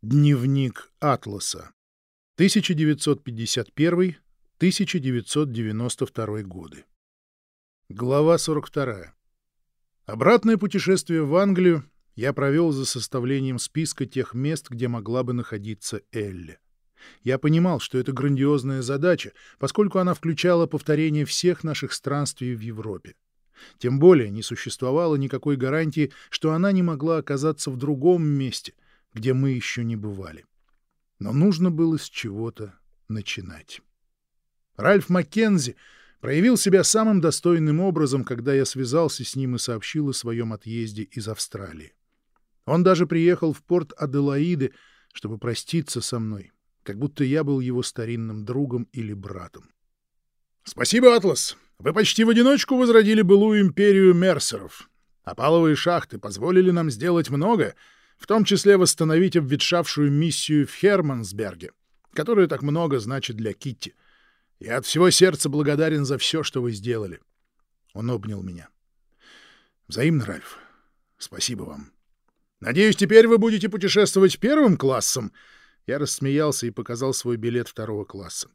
Дневник Атласа. 1951-1992 годы. Глава 42. Обратное путешествие в Англию я провел за составлением списка тех мест, где могла бы находиться Элли. Я понимал, что это грандиозная задача, поскольку она включала повторение всех наших странствий в Европе. Тем более не существовало никакой гарантии, что она не могла оказаться в другом месте — где мы еще не бывали. Но нужно было с чего-то начинать. Ральф Маккензи проявил себя самым достойным образом, когда я связался с ним и сообщил о своем отъезде из Австралии. Он даже приехал в порт Аделаиды, чтобы проститься со мной, как будто я был его старинным другом или братом. «Спасибо, Атлас! Вы почти в одиночку возродили былую империю мерсеров. Опаловые шахты позволили нам сделать многое, в том числе восстановить обветшавшую миссию в Хермансберге, которая так много значит для Китти. Я от всего сердца благодарен за все, что вы сделали. Он обнял меня. Взаимно, Ральф. Спасибо вам. Надеюсь, теперь вы будете путешествовать первым классом. Я рассмеялся и показал свой билет второго класса.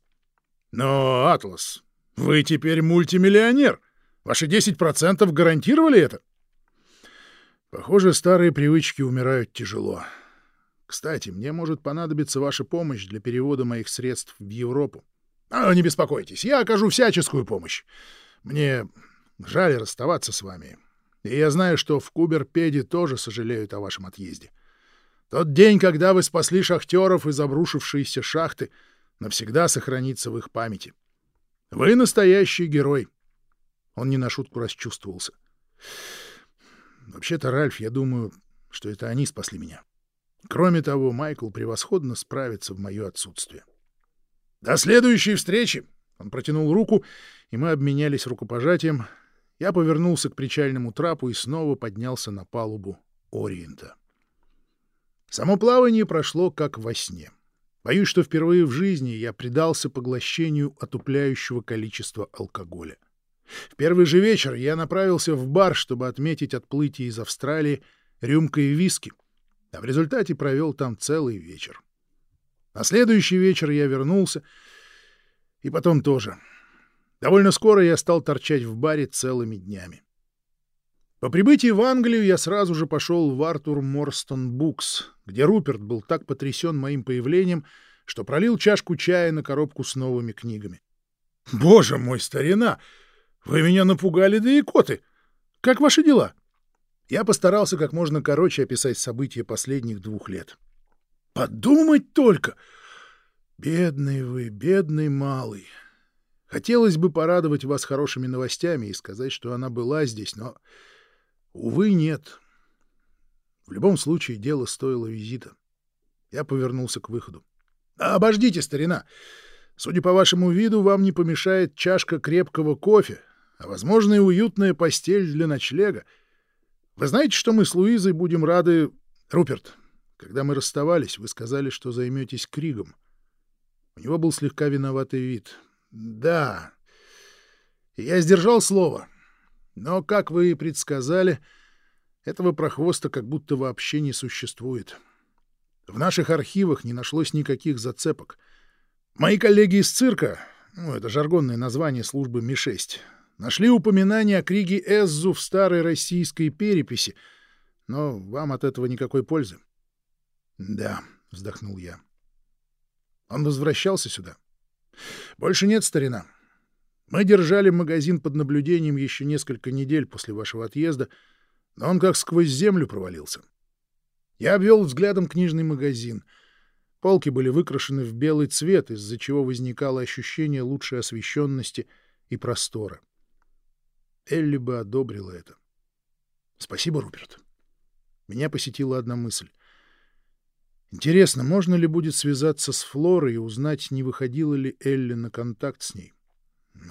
Но, Атлас, вы теперь мультимиллионер. Ваши 10% гарантировали это? — Похоже, старые привычки умирают тяжело. Кстати, мне может понадобиться ваша помощь для перевода моих средств в Европу. А, не беспокойтесь, я окажу всяческую помощь. Мне жаль расставаться с вами. И я знаю, что в Куберпеде тоже сожалеют о вашем отъезде. Тот день, когда вы спасли шахтеров из обрушившейся шахты, навсегда сохранится в их памяти. Вы настоящий герой. Он не на шутку расчувствовался. Вообще-то, Ральф, я думаю, что это они спасли меня. Кроме того, Майкл превосходно справится в мое отсутствие. «До следующей встречи!» Он протянул руку, и мы обменялись рукопожатием. Я повернулся к причальному трапу и снова поднялся на палубу Ориента. Само плавание прошло как во сне. Боюсь, что впервые в жизни я предался поглощению отупляющего количества алкоголя. В первый же вечер я направился в бар, чтобы отметить отплытие из Австралии рюмкой виски, а в результате провел там целый вечер. На следующий вечер я вернулся, и потом тоже. Довольно скоро я стал торчать в баре целыми днями. По прибытии в Англию я сразу же пошел в Артур Морстон Букс, где Руперт был так потрясен моим появлением, что пролил чашку чая на коробку с новыми книгами. «Боже мой, старина! Вы меня напугали, да и коты. Как ваши дела? Я постарался как можно короче описать события последних двух лет. Подумать только! Бедный вы, бедный малый. Хотелось бы порадовать вас хорошими новостями и сказать, что она была здесь, но, увы, нет. В любом случае, дело стоило визита. Я повернулся к выходу. — Обождите, старина! Судя по вашему виду, вам не помешает чашка крепкого кофе, а, возможно, и уютная постель для ночлега. Вы знаете, что мы с Луизой будем рады... Руперт, когда мы расставались, вы сказали, что займетесь Кригом. У него был слегка виноватый вид. Да, я сдержал слово. Но, как вы и предсказали, этого прохвоста как будто вообще не существует. В наших архивах не нашлось никаких зацепок. Мои коллеги из цирка, ну, это жаргонное название службы Ми-6, Нашли упоминание о Криге Эззу в старой российской переписи, но вам от этого никакой пользы. — Да, — вздохнул я. — Он возвращался сюда? — Больше нет, старина. Мы держали магазин под наблюдением еще несколько недель после вашего отъезда, но он как сквозь землю провалился. Я обвел взглядом книжный магазин. Полки были выкрашены в белый цвет, из-за чего возникало ощущение лучшей освещенности и простора. — Элли бы одобрила это. Спасибо, Руперт. Меня посетила одна мысль. Интересно, можно ли будет связаться с Флорой и узнать, не выходила ли Элли на контакт с ней?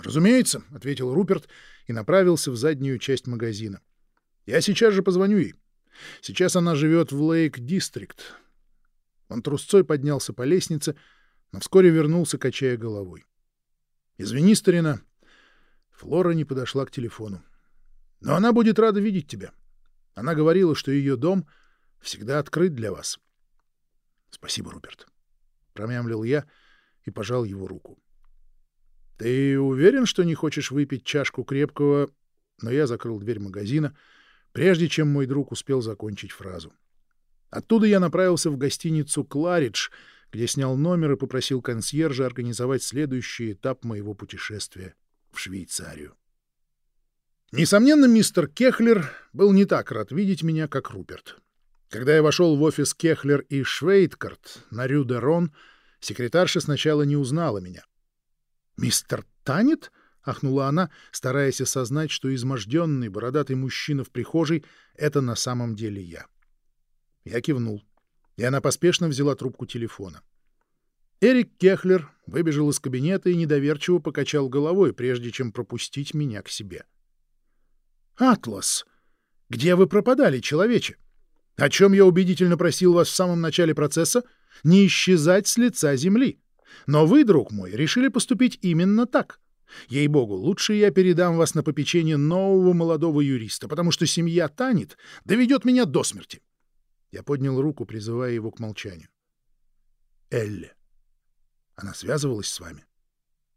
«Разумеется», — ответил Руперт и направился в заднюю часть магазина. «Я сейчас же позвоню ей. Сейчас она живет в Лейк-Дистрикт». Он трусцой поднялся по лестнице, но вскоре вернулся, качая головой. «Извини, старина, Флора не подошла к телефону. «Но она будет рада видеть тебя. Она говорила, что ее дом всегда открыт для вас». Спасибо, Руперт. Промямлил я и пожал его руку. Ты уверен, что не хочешь выпить чашку крепкого? Но я закрыл дверь магазина, прежде чем мой друг успел закончить фразу. Оттуда я направился в гостиницу «Кларидж», где снял номер и попросил консьержа организовать следующий этап моего путешествия в Швейцарию. Несомненно, мистер Кехлер был не так рад видеть меня, как Руперт. Когда я вошел в офис Кехлер и Швейткарт на Рю-де-Рон, секретарша сначала не узнала меня. «Мистер Танет?» — ахнула она, стараясь осознать, что изможденный бородатый мужчина в прихожей — это на самом деле я. Я кивнул, и она поспешно взяла трубку телефона. Эрик Кехлер выбежал из кабинета и недоверчиво покачал головой, прежде чем пропустить меня к себе. «Атлас! Где вы пропадали, человече? О чем я убедительно просил вас в самом начале процесса? Не исчезать с лица земли. Но вы, друг мой, решили поступить именно так. Ей-богу, лучше я передам вас на попечение нового молодого юриста, потому что семья Танит доведет меня до смерти. Я поднял руку, призывая его к молчанию. Элли. Она связывалась с вами?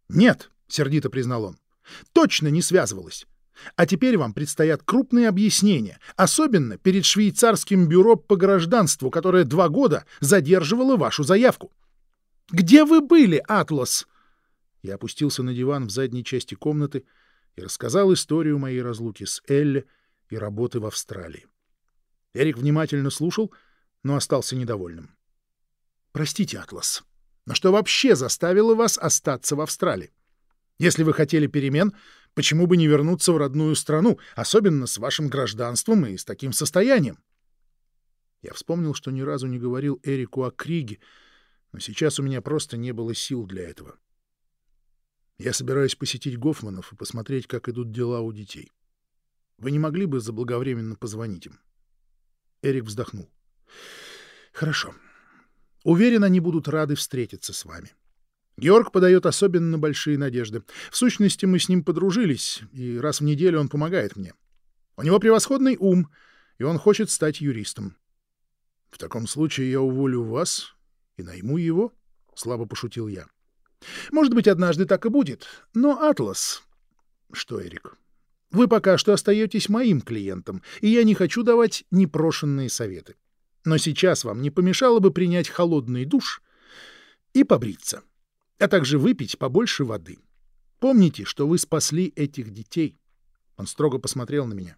Нет, сердито признал он. Точно не связывалась. А теперь вам предстоят крупные объяснения, особенно перед швейцарским бюро по гражданству, которое два года задерживало вашу заявку. Где вы были, Атлас? Я опустился на диван в задней части комнаты и рассказал историю моей разлуки с Элли и работы в Австралии. Эрик внимательно слушал, но остался недовольным. «Простите, Атлас, но что вообще заставило вас остаться в Австралии? Если вы хотели перемен, Почему бы не вернуться в родную страну, особенно с вашим гражданством и с таким состоянием? Я вспомнил, что ни разу не говорил Эрику о Криге, но сейчас у меня просто не было сил для этого. Я собираюсь посетить Гофманов и посмотреть, как идут дела у детей. Вы не могли бы заблаговременно позвонить им? Эрик вздохнул. Хорошо. Уверен, они будут рады встретиться с вами. — Георг подает особенно большие надежды. В сущности, мы с ним подружились, и раз в неделю он помогает мне. У него превосходный ум, и он хочет стать юристом. — В таком случае я уволю вас и найму его, — слабо пошутил я. — Может быть, однажды так и будет. Но, Атлас... — Что, Эрик? Вы пока что остаетесь моим клиентом, и я не хочу давать непрошенные советы. Но сейчас вам не помешало бы принять холодный душ и побриться. — а также выпить побольше воды. Помните, что вы спасли этих детей. Он строго посмотрел на меня.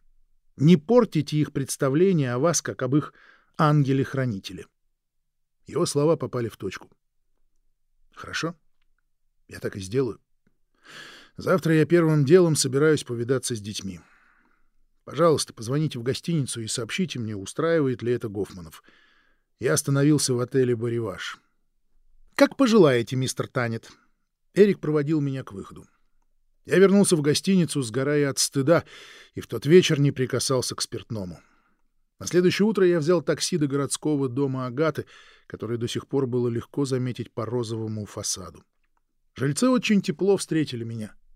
Не портите их представление о вас, как об их ангеле-хранителе. Его слова попали в точку. Хорошо, я так и сделаю. Завтра я первым делом собираюсь повидаться с детьми. Пожалуйста, позвоните в гостиницу и сообщите мне, устраивает ли это Гофманов. Я остановился в отеле «Бориваш». «Как пожелаете, мистер Танет». Эрик проводил меня к выходу. Я вернулся в гостиницу, сгорая от стыда, и в тот вечер не прикасался к спиртному. На следующее утро я взял такси до городского дома Агаты, который до сих пор было легко заметить по розовому фасаду. Жильцы очень тепло встретили меня. —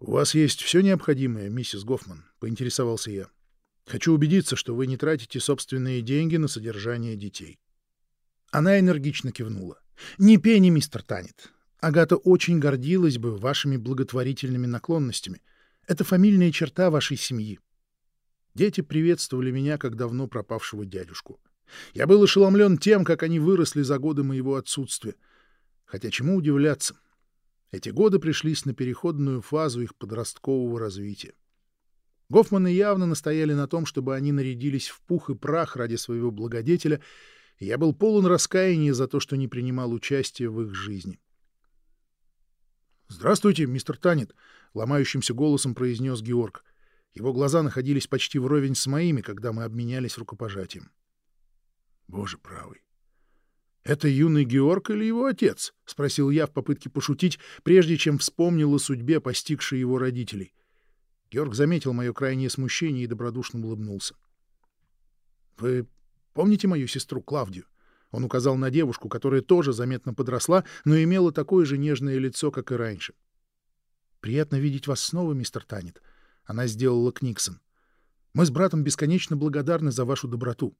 У вас есть все необходимое, миссис Гофман? — поинтересовался я. — Хочу убедиться, что вы не тратите собственные деньги на содержание детей. Она энергично кивнула. «Не пени, мистер Танет. Агата очень гордилась бы вашими благотворительными наклонностями. Это фамильная черта вашей семьи». Дети приветствовали меня, как давно пропавшего дядюшку. Я был ошеломлен тем, как они выросли за годы моего отсутствия. Хотя чему удивляться? Эти годы пришлись на переходную фазу их подросткового развития. Гофманы явно настояли на том, чтобы они нарядились в пух и прах ради своего благодетеля — я был полон раскаяния за то, что не принимал участия в их жизни. «Здравствуйте, мистер Танет», — ломающимся голосом произнес Георг. Его глаза находились почти вровень с моими, когда мы обменялись рукопожатием. «Боже правый! Это юный Георг или его отец?» — спросил я в попытке пошутить, прежде чем вспомнил о судьбе, постигшей его родителей. Георг заметил мое крайнее смущение и добродушно улыбнулся. «Вы Помните мою сестру Клавдию? Он указал на девушку, которая тоже заметно подросла, но имела такое же нежное лицо, как и раньше. «Приятно видеть вас снова, мистер Танет», — она сделала Книксон. «Мы с братом бесконечно благодарны за вашу доброту».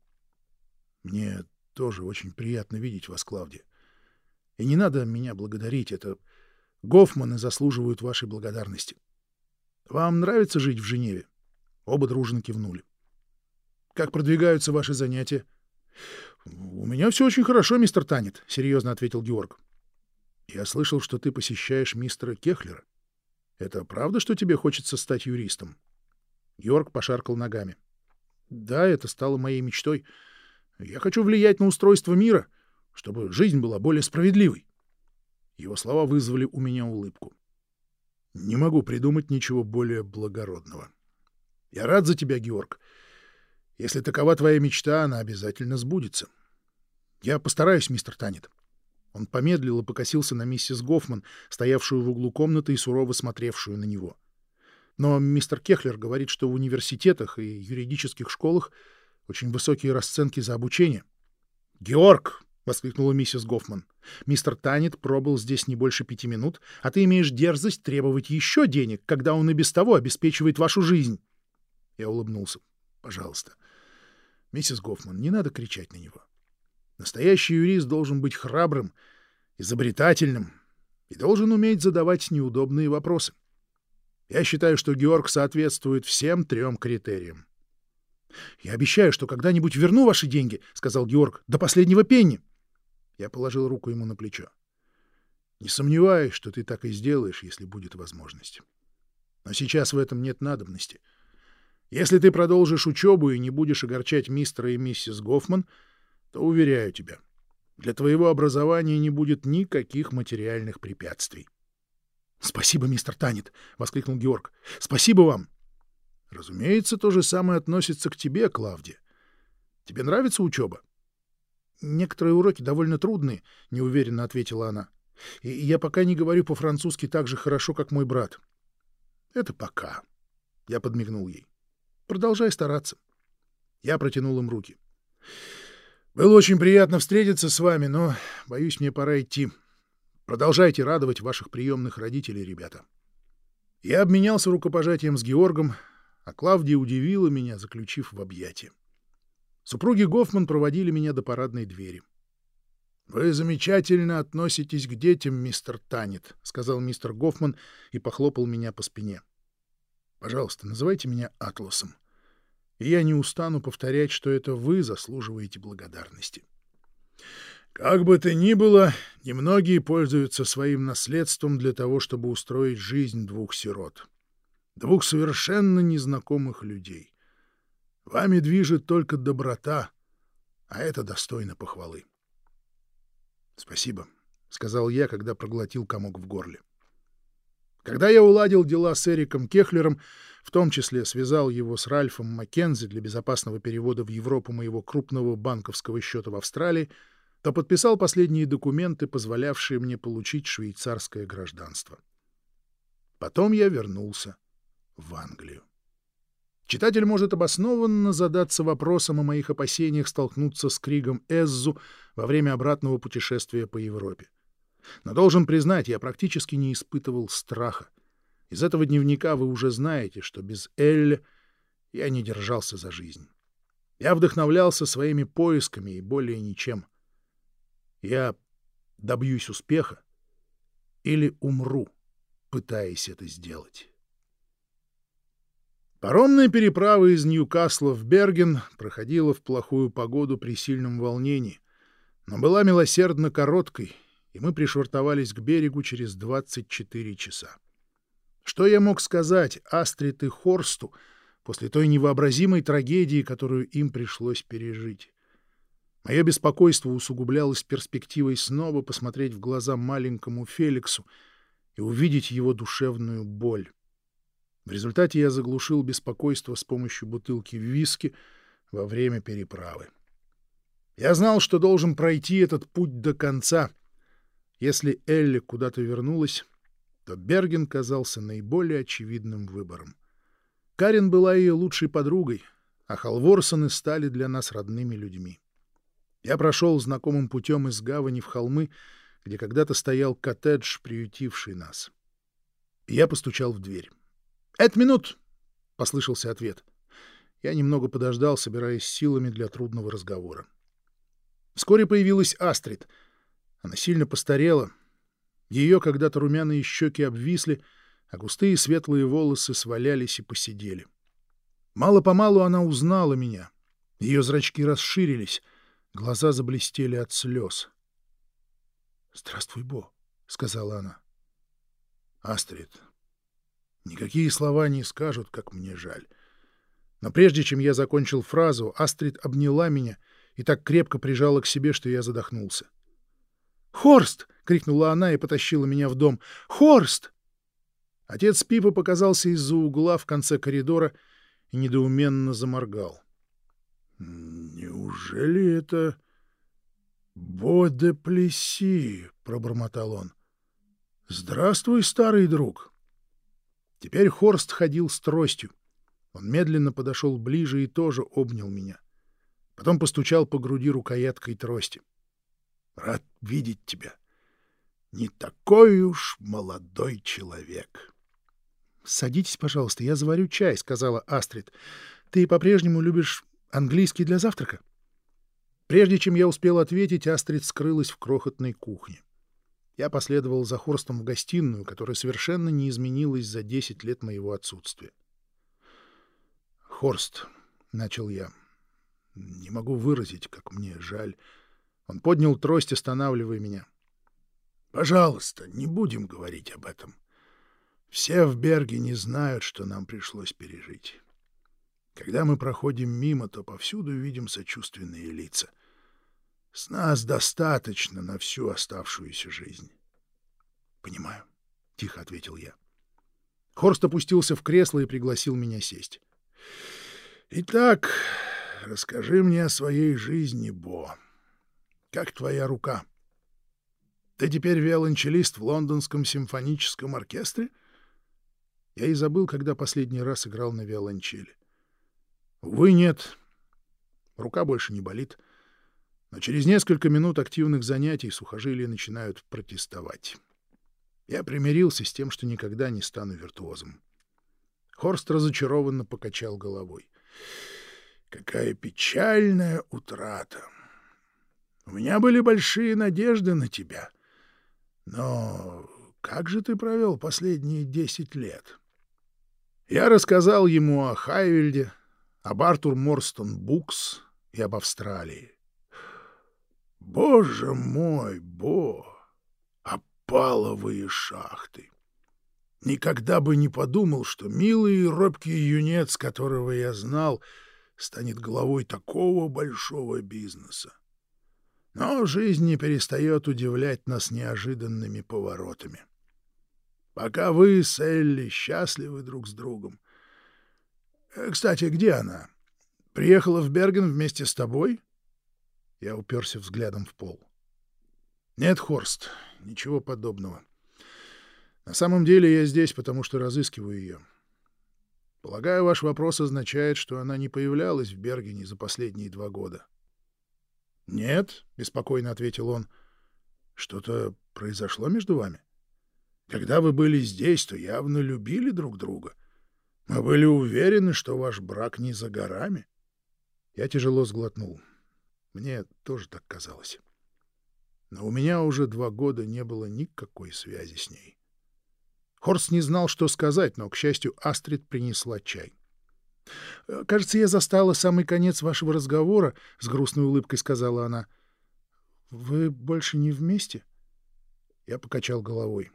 «Мне тоже очень приятно видеть вас, Клавдия. И не надо меня благодарить, это Гофманы заслуживают вашей благодарности. Вам нравится жить в Женеве? Оба дружно кивнули. Как продвигаются ваши занятия? У меня все очень хорошо, мистер Танет, серьезно ответил Георг. Я слышал, что ты посещаешь мистера Кехлера. Это правда, что тебе хочется стать юристом? Георг пошаркал ногами. Да, это стало моей мечтой. Я хочу влиять на устройство мира, чтобы жизнь была более справедливой. Его слова вызвали у меня улыбку. Не могу придумать ничего более благородного. Я рад за тебя, Георг. Если такова твоя мечта, она обязательно сбудется. Я постараюсь, мистер Танет. Он помедлил и покосился на миссис Гофман, стоявшую в углу комнаты и сурово смотревшую на него. Но мистер Кехлер говорит, что в университетах и юридических школах очень высокие расценки за обучение. «Георг!» — воскликнула миссис Гофман. «Мистер Танет пробыл здесь не больше пяти минут, а ты имеешь дерзость требовать еще денег, когда он и без того обеспечивает вашу жизнь». Я улыбнулся. «Пожалуйста. Миссис Гофман, не надо кричать на него. Настоящий юрист должен быть храбрым, изобретательным и должен уметь задавать неудобные вопросы. Я считаю, что Георг соответствует всем трем критериям. «Я обещаю, что когда-нибудь верну ваши деньги», — сказал Георг, — «до последнего пенни». Я положил руку ему на плечо. «Не сомневаюсь, что ты так и сделаешь, если будет возможность. Но сейчас в этом нет надобности. Если ты продолжишь учебу и не будешь огорчать мистера и миссис Гофман, — то, уверяю тебя, для твоего образования не будет никаких материальных препятствий. — Спасибо, мистер Танет! — воскликнул Георг. — Спасибо вам! — Разумеется, то же самое относится к тебе, Клавдия. Тебе нравится учеба? — Некоторые уроки довольно трудные, — неуверенно ответила она. — И я пока не говорю по-французски так же хорошо, как мой брат. — Это пока. Я подмигнул ей. — Продолжай стараться. Я протянул им руки. — было очень приятно встретиться с вами, но, боюсь, мне пора идти. Продолжайте радовать ваших приемных родителей, ребята. Я обменялся рукопожатием с Георгом, а Клавдия удивила меня, заключив в объятия. Супруги Гофман проводили меня до парадной двери. — Вы замечательно относитесь к детям, мистер Танет, — сказал мистер Гофман и похлопал меня по спине. — Пожалуйста, называйте меня Атласом и я не устану повторять, что это вы заслуживаете благодарности. Как бы то ни было, немногие пользуются своим наследством для того, чтобы устроить жизнь двух сирот. Двух совершенно незнакомых людей. Вами движет только доброта, а это достойно похвалы. — Спасибо, — сказал я, когда проглотил комок в горле. Когда я уладил дела с Эриком Кехлером, в том числе связал его с Ральфом Маккензи для безопасного перевода в Европу моего крупного банковского счета в Австралии, то подписал последние документы, позволявшие мне получить швейцарское гражданство. Потом я вернулся в Англию. Читатель может обоснованно задаться вопросом о моих опасениях столкнуться с Кригом Эззу во время обратного путешествия по Европе. Но должен признать, я практически не испытывал страха. Из этого дневника вы уже знаете, что без Элли я не держался за жизнь. Я вдохновлялся своими поисками и более ничем. Я добьюсь успеха или умру, пытаясь это сделать. Паромная переправа из Ньюкасла в Берген проходила в плохую погоду при сильном волнении, но была милосердно короткой, и мы пришвартовались к берегу через 24 часа. Что я мог сказать Астрид и Хорсту после той невообразимой трагедии, которую им пришлось пережить? Мое беспокойство усугублялось перспективой снова посмотреть в глаза маленькому Феликсу и увидеть его душевную боль. В результате я заглушил беспокойство с помощью бутылки виски во время переправы. Я знал, что должен пройти этот путь до конца. Если Элли куда-то вернулась, то Берген казался наиболее очевидным выбором. Карин была ее лучшей подругой, а Халворсоны стали для нас родными людьми. Я прошел знакомым путем из гавани в холмы, где когда-то стоял коттедж, приютивший нас. я постучал в дверь. «Это минут!» — послышался ответ. Я немного подождал, собираясь силами для трудного разговора. Вскоре появилась Астрид. Она сильно постарела. Ее когда-то румяные щеки обвисли, а густые светлые волосы свалялись и посидели. Мало-помалу она узнала меня. Ее зрачки расширились, глаза заблестели от слез. — Здравствуй, Бо, — сказала она. — Астрид, никакие слова не скажут, как мне жаль. Но прежде чем я закончил фразу, Астрид обняла меня и так крепко прижала к себе, что я задохнулся. «Хорст!» — крикнула она и потащила меня в дом. «Хорст!» Отец Пипа показался из-за угла в конце коридора и недоуменно заморгал. «Неужели это Боде Плеси?» — пробормотал он. «Здравствуй, старый друг!» Теперь Хорст ходил с тростью. Он медленно подошел ближе и тоже обнял меня. Потом постучал по груди рукояткой трости. «Рад видеть тебя. Не такой уж молодой человек». «Садитесь, пожалуйста, я заварю чай», — сказала Астрид. «Ты по-прежнему любишь английский для завтрака?» Прежде чем я успел ответить, Астрид скрылась в крохотной кухне. Я последовал за Хорстом в гостиную, которая совершенно не изменилась за десять лет моего отсутствия. «Хорст», — начал я, — «не могу выразить, как мне жаль». Он поднял трость, останавливая меня. «Пожалуйста, не будем говорить об этом. Все в Берге не знают, что нам пришлось пережить. Когда мы проходим мимо, то повсюду видим сочувственные лица. С нас достаточно на всю оставшуюся жизнь». «Понимаю», — тихо ответил я. Хорст опустился в кресло и пригласил меня сесть. Итак, расскажи мне о своей жизни, Бо. Как твоя рука? Ты теперь виолончелист в лондонском симфоническом оркестре? Я и забыл, когда последний раз играл на виолончели. Увы, нет. Рука больше не болит. Но через несколько минут активных занятий сухожилия начинают протестовать. Я примирился с тем, что никогда не стану виртуозом. Хорст разочарованно покачал головой. «Какая печальная утрата! У меня были большие надежды на тебя. Но как же ты провел последние десять лет?» Я рассказал ему о Хайвельде, об Артур Морстон Букс и об Австралии. Боже мой, Бо! Опаловые шахты! Никогда бы не подумал, что милый и робкий юнец, которого я знал, станет главой такого большого бизнеса. Но жизнь не перестает удивлять нас неожиданными поворотами. Пока вы с Элли счастливы друг с другом. Э, кстати, где она? Приехала в Берген вместе с тобой? Я уперся взглядом в пол. Нет, Хорст, ничего подобного. На самом деле я здесь, потому что разыскиваю ее. Полагаю, ваш вопрос означает, что она не появлялась в Бергене за последние два года. — Нет, — беспокойно ответил он. — Что-то произошло между вами? Когда вы были здесь, то явно любили друг друга. Мы были уверены, что ваш брак не за горами. Я тяжело сглотнул. Мне тоже так казалось. Но у меня уже два года не было никакой связи с ней. Хорс не знал, что сказать, но, к счастью, Астрид принесла чай. «Э, «Кажется, я застала самый конец вашего разговора», — с грустной улыбкой сказала она. «Вы больше не вместе?» Я покачал головой.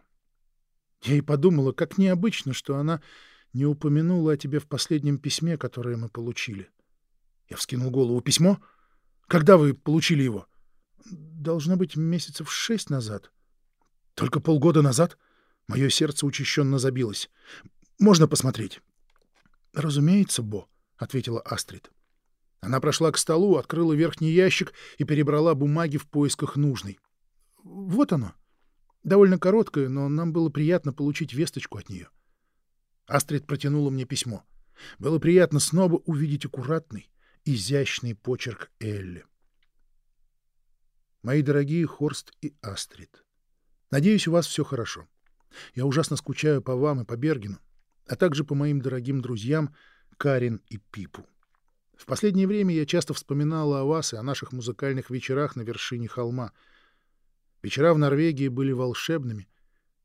Я и подумала, как необычно, что она не упомянула о тебе в последнем письме, которое мы получили. Я вскинул голову. «Письмо? Когда вы получили его?» «Должно быть месяцев шесть назад». «Только полгода назад?» Мое сердце учащенно забилось. «Можно посмотреть?» «Разумеется, Бо», — ответила Астрид. Она прошла к столу, открыла верхний ящик и перебрала бумаги в поисках нужной. «Вот оно. Довольно короткое, но нам было приятно получить весточку от нее». Астрид протянула мне письмо. Было приятно снова увидеть аккуратный, изящный почерк Элли. Мои дорогие Хорст и Астрид, надеюсь, у вас все хорошо. Я ужасно скучаю по вам и по Бергену, а также по моим дорогим друзьям Карин и Пипу. В последнее время я часто вспоминала о вас и о наших музыкальных вечерах на вершине холма. Вечера в Норвегии были волшебными,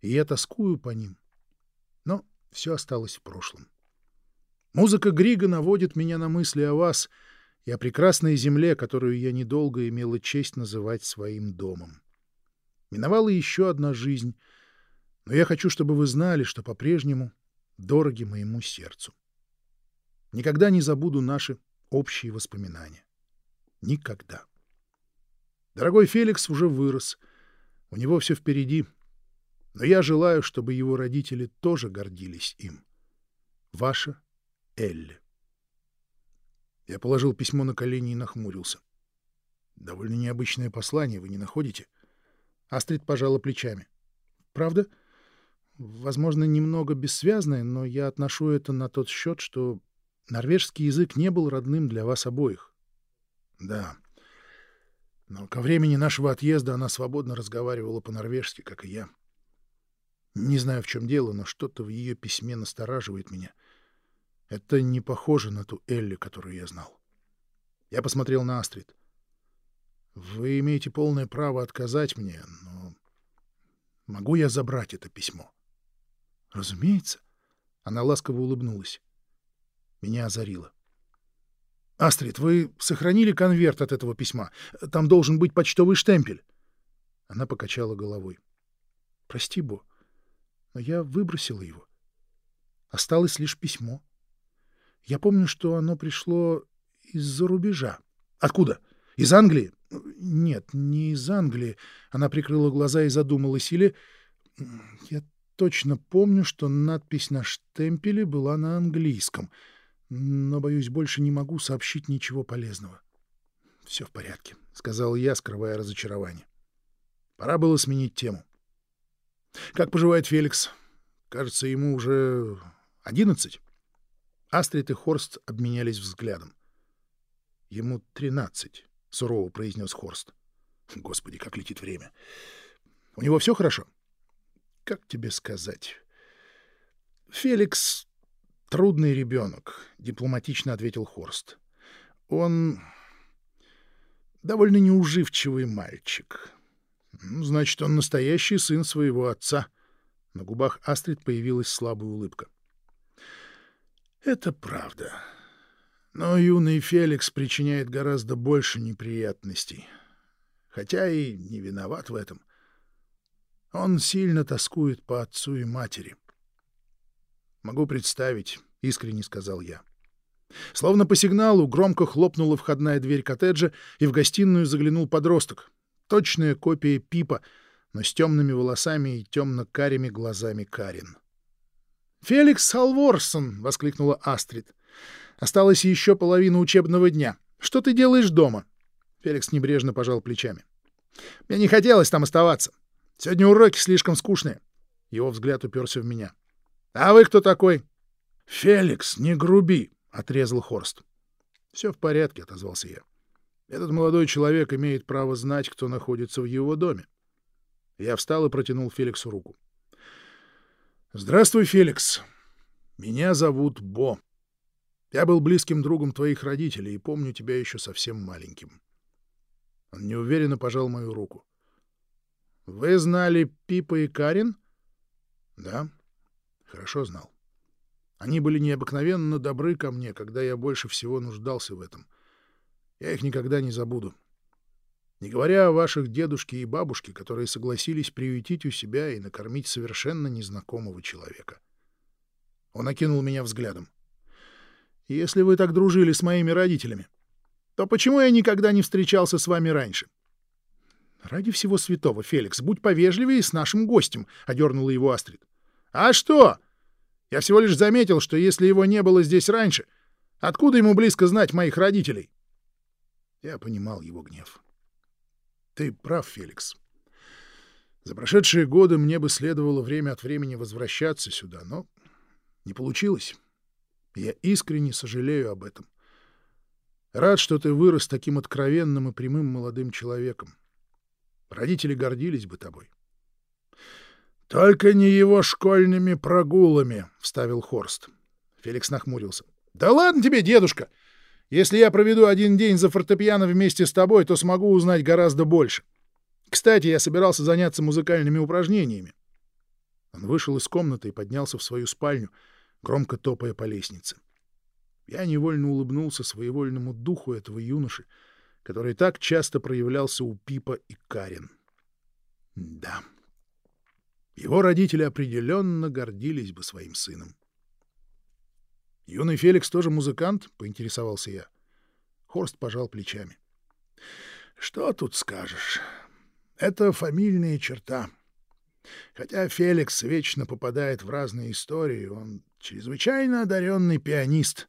и я тоскую по ним. Но все осталось в прошлом. Музыка Грига наводит меня на мысли о вас и о прекрасной земле, которую я недолго имела честь называть своим домом. Миновала еще одна жизнь, но я хочу, чтобы вы знали, что по-прежнему дороги моему сердцу. Никогда не забуду наши общие воспоминания. Никогда. Дорогой Феликс уже вырос. У него все впереди. Но я желаю, чтобы его родители тоже гордились им. Ваша Элли. Я положил письмо на колени и нахмурился. Довольно необычное послание, вы не находите? Астрид пожала плечами. Правда? Возможно, немного бессвязное, но я отношу это на тот счет, что Норвежский язык не был родным для вас обоих. Да. Но ко времени нашего отъезда она свободно разговаривала по-норвежски, как и я. Не знаю, в чем дело, но что-то в ее письме настораживает меня. Это не похоже на ту Элли, которую я знал. Я посмотрел на Астрид. Вы имеете полное право отказать мне, но могу я забрать это письмо? Разумеется. Она ласково улыбнулась. Меня озарило. «Астрид, вы сохранили конверт от этого письма? Там должен быть почтовый штемпель». Она покачала головой. «Прости, Бо, но я выбросила его. Осталось лишь письмо. Я помню, что оно пришло из-за рубежа. Откуда? Из Англии? Нет, не из Англии. Она прикрыла глаза и задумалась. Или... Я точно помню, что надпись на штемпеле была на английском — но, боюсь, больше не могу сообщить ничего полезного. — Все в порядке, — сказал я, скрывая разочарование. Пора было сменить тему. — Как поживает Феликс? Кажется, ему уже одиннадцать. Астрид и Хорст обменялись взглядом. — Ему тринадцать, — сурово произнес Хорст. — Господи, как летит время. — У него все хорошо? — Как тебе сказать? — Феликс «Трудный ребенок», — дипломатично ответил Хорст. «Он довольно неуживчивый мальчик. Значит, он настоящий сын своего отца». На губах Астрид появилась слабая улыбка. «Это правда. Но юный Феликс причиняет гораздо больше неприятностей. Хотя и не виноват в этом. Он сильно тоскует по отцу и матери. Могу представить, — искренне сказал я. Словно по сигналу громко хлопнула входная дверь коттеджа, и в гостиную заглянул подросток. Точная копия Пипа, но с темными волосами и темно-карими глазами Карин. «Феликс Салворсон!» — воскликнула Астрид. «Осталось еще половина учебного дня. Что ты делаешь дома?» Феликс небрежно пожал плечами. «Мне не хотелось там оставаться. Сегодня уроки слишком скучные». Его взгляд уперся в меня. «А вы кто такой?» «Феликс, не груби!» — отрезал Хорст. «Все в порядке», — отозвался я. «Этот молодой человек имеет право знать, кто находится в его доме». Я встал и протянул Феликсу руку. «Здравствуй, Феликс. Меня зовут Бо. Я был близким другом твоих родителей и помню тебя еще совсем маленьким». Он неуверенно пожал мою руку. «Вы знали Пипа и Карин?» «Да, хорошо знал. Они были необыкновенно добры ко мне, когда я больше всего нуждался в этом. Я их никогда не забуду. Не говоря о ваших дедушке и бабушке, которые согласились приютить у себя и накормить совершенно незнакомого человека. Он окинул меня взглядом. «Если вы так дружили с моими родителями, то почему я никогда не встречался с вами раньше?» «Ради всего святого, Феликс, будь повежливее с нашим гостем», — одернула его Астрид. «А что?» Я всего лишь заметил, что если его не было здесь раньше, откуда ему близко знать моих родителей? Я понимал его гнев. Ты прав, Феликс. За прошедшие годы мне бы следовало время от времени возвращаться сюда, но не получилось. Я искренне сожалею об этом. Рад, что ты вырос таким откровенным и прямым молодым человеком. Родители гордились бы тобой. «Только не его школьными прогулами», — вставил Хорст. Феликс нахмурился. «Да ладно тебе, дедушка! Если я проведу один день за фортепиано вместе с тобой, то смогу узнать гораздо больше. Кстати, я собирался заняться музыкальными упражнениями. Он вышел из комнаты и поднялся в свою спальню, громко топая по лестнице. Я невольно улыбнулся своевольному духу этого юноши, который так часто проявлялся у Пипа и Карен. Да, его родители определенно гордились бы своим сыном. «Юный Феликс тоже музыкант?» — поинтересовался я. Хорст пожал плечами. «Что тут скажешь? Это фамильная черта. Хотя Феликс вечно попадает в разные истории, он чрезвычайно одаренный пианист.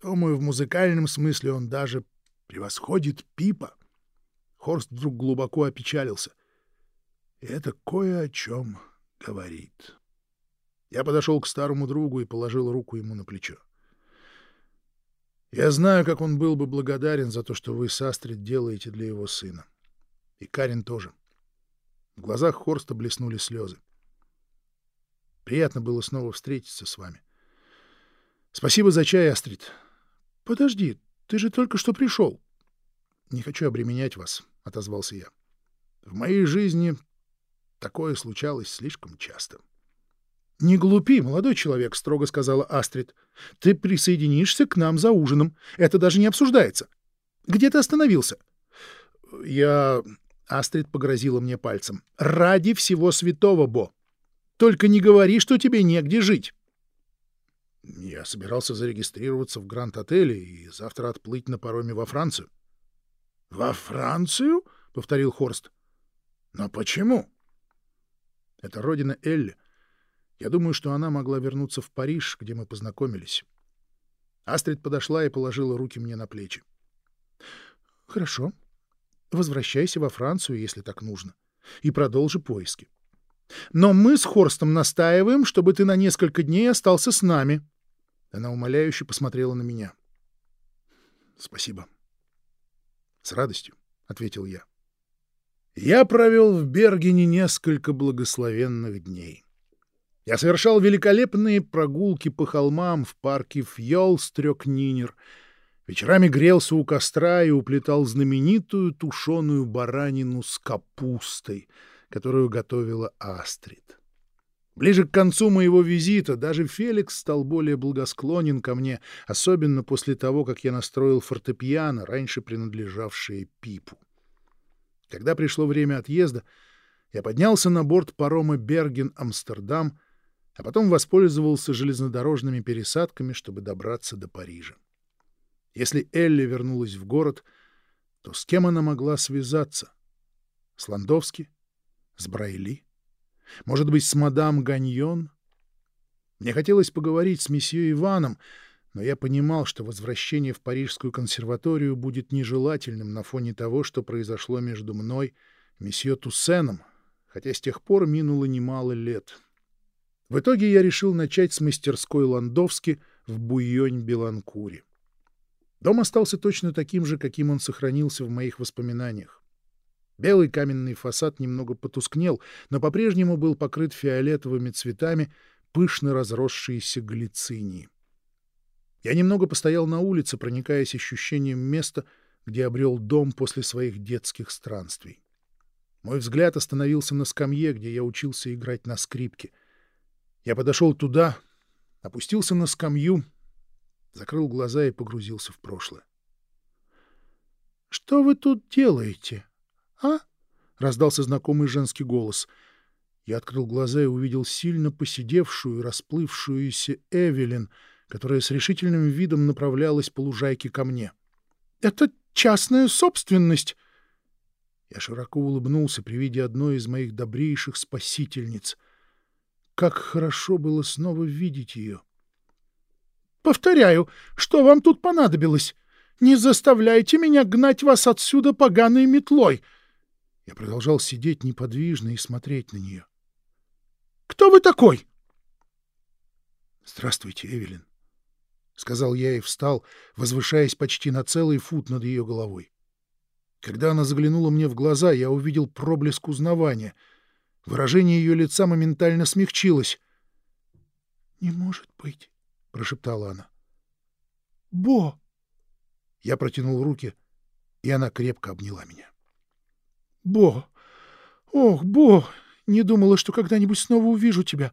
Думаю, в музыкальном смысле он даже превосходит Пипа». Хорст вдруг глубоко опечалился. Это кое о чем говорит. Я подошел к старому другу и положил руку ему на плечо. Я знаю, как он был бы благодарен за то, что вы с Астрид делаете для его сына. И Карин тоже. В глазах Хорста блеснули слезы. Приятно было снова встретиться с вами. Спасибо за чай, Астрид. Подожди, ты же только что пришел. Не хочу обременять вас, — отозвался я. В моей жизни такое случалось слишком часто. — Не глупи, молодой человек, — строго сказала Астрид. — Ты присоединишься к нам за ужином. Это даже не обсуждается. Где ты остановился? — Я... Астрид погрозила мне пальцем. — Ради всего святого, Бо! Только не говори, что тебе негде жить. Я собирался зарегистрироваться в Гранд-отеле и завтра отплыть на пароме во Францию. — Во Францию? — повторил Хорст. — Но почему? Это родина Элли. Я думаю, что она могла вернуться в Париж, где мы познакомились. Астрид подошла и положила руки мне на плечи. — Хорошо. Возвращайся во Францию, если так нужно, и продолжи поиски. Но мы с Хорстом настаиваем, чтобы ты на несколько дней остался с нами. Она умоляюще посмотрела на меня. — Спасибо. — С радостью, — ответил я. — я провел в Бергене несколько благословенных дней. Я совершал великолепные прогулки по холмам в парке Фьолстрёк-Нинер, вечерами грелся у костра и уплетал знаменитую тушеную баранину с капустой, которую готовила Астрид. Ближе к концу моего визита даже Феликс стал более благосклонен ко мне, особенно после того, как я настроил фортепиано, раньше принадлежавшее Пипу. Когда пришло время отъезда, я поднялся на борт парома Берген-Амстердам, а потом воспользовался железнодорожными пересадками, чтобы добраться до Парижа. Если Элли вернулась в город, то с кем она могла связаться? С Ландовски? С Брайли? Может быть, с мадам Ганьон? Мне хотелось поговорить с месье Иваном, но я понимал, что возвращение в Парижскую консерваторию будет нежелательным на фоне того, что произошло между мной и месье Туссеном, хотя с тех пор минуло немало лет. В итоге я решил начать с мастерской Ландовски в Буйонь-Беланкуре. Дом остался точно таким же, каким он сохранился в моих воспоминаниях. Белый каменный фасад немного потускнел, но по-прежнему был покрыт фиолетовыми цветами пышно разросшиеся глицинии. Я немного постоял на улице, проникаясь ощущением места, где обрел дом после своих детских странствий. Мой взгляд остановился на скамье, где я учился играть на скрипке. Я подошел туда, опустился на скамью, закрыл глаза и погрузился в прошлое. — Что вы тут делаете, а? — раздался знакомый женский голос. Я открыл глаза и увидел сильно поседевшую расплывшуюся Эвелин — которая с решительным видом направлялась по лужайке ко мне. — Это частная собственность! Я широко улыбнулся при виде одной из моих добрейших спасительниц. Как хорошо было снова видеть ее! — Повторяю, что вам тут понадобилось? Не заставляйте меня гнать вас отсюда поганой метлой! Я продолжал сидеть неподвижно и смотреть на нее. — Кто вы такой? — Здравствуйте, Эвелин. — сказал я и встал, возвышаясь почти на целый фут над ее головой. Когда она заглянула мне в глаза, я увидел проблеск узнавания. Выражение ее лица моментально смягчилось. — Не может быть, — прошептала она. — Бо! Я протянул руки, и она крепко обняла меня. — Бо! Ох, Бо! Не думала, что когда-нибудь снова увижу тебя.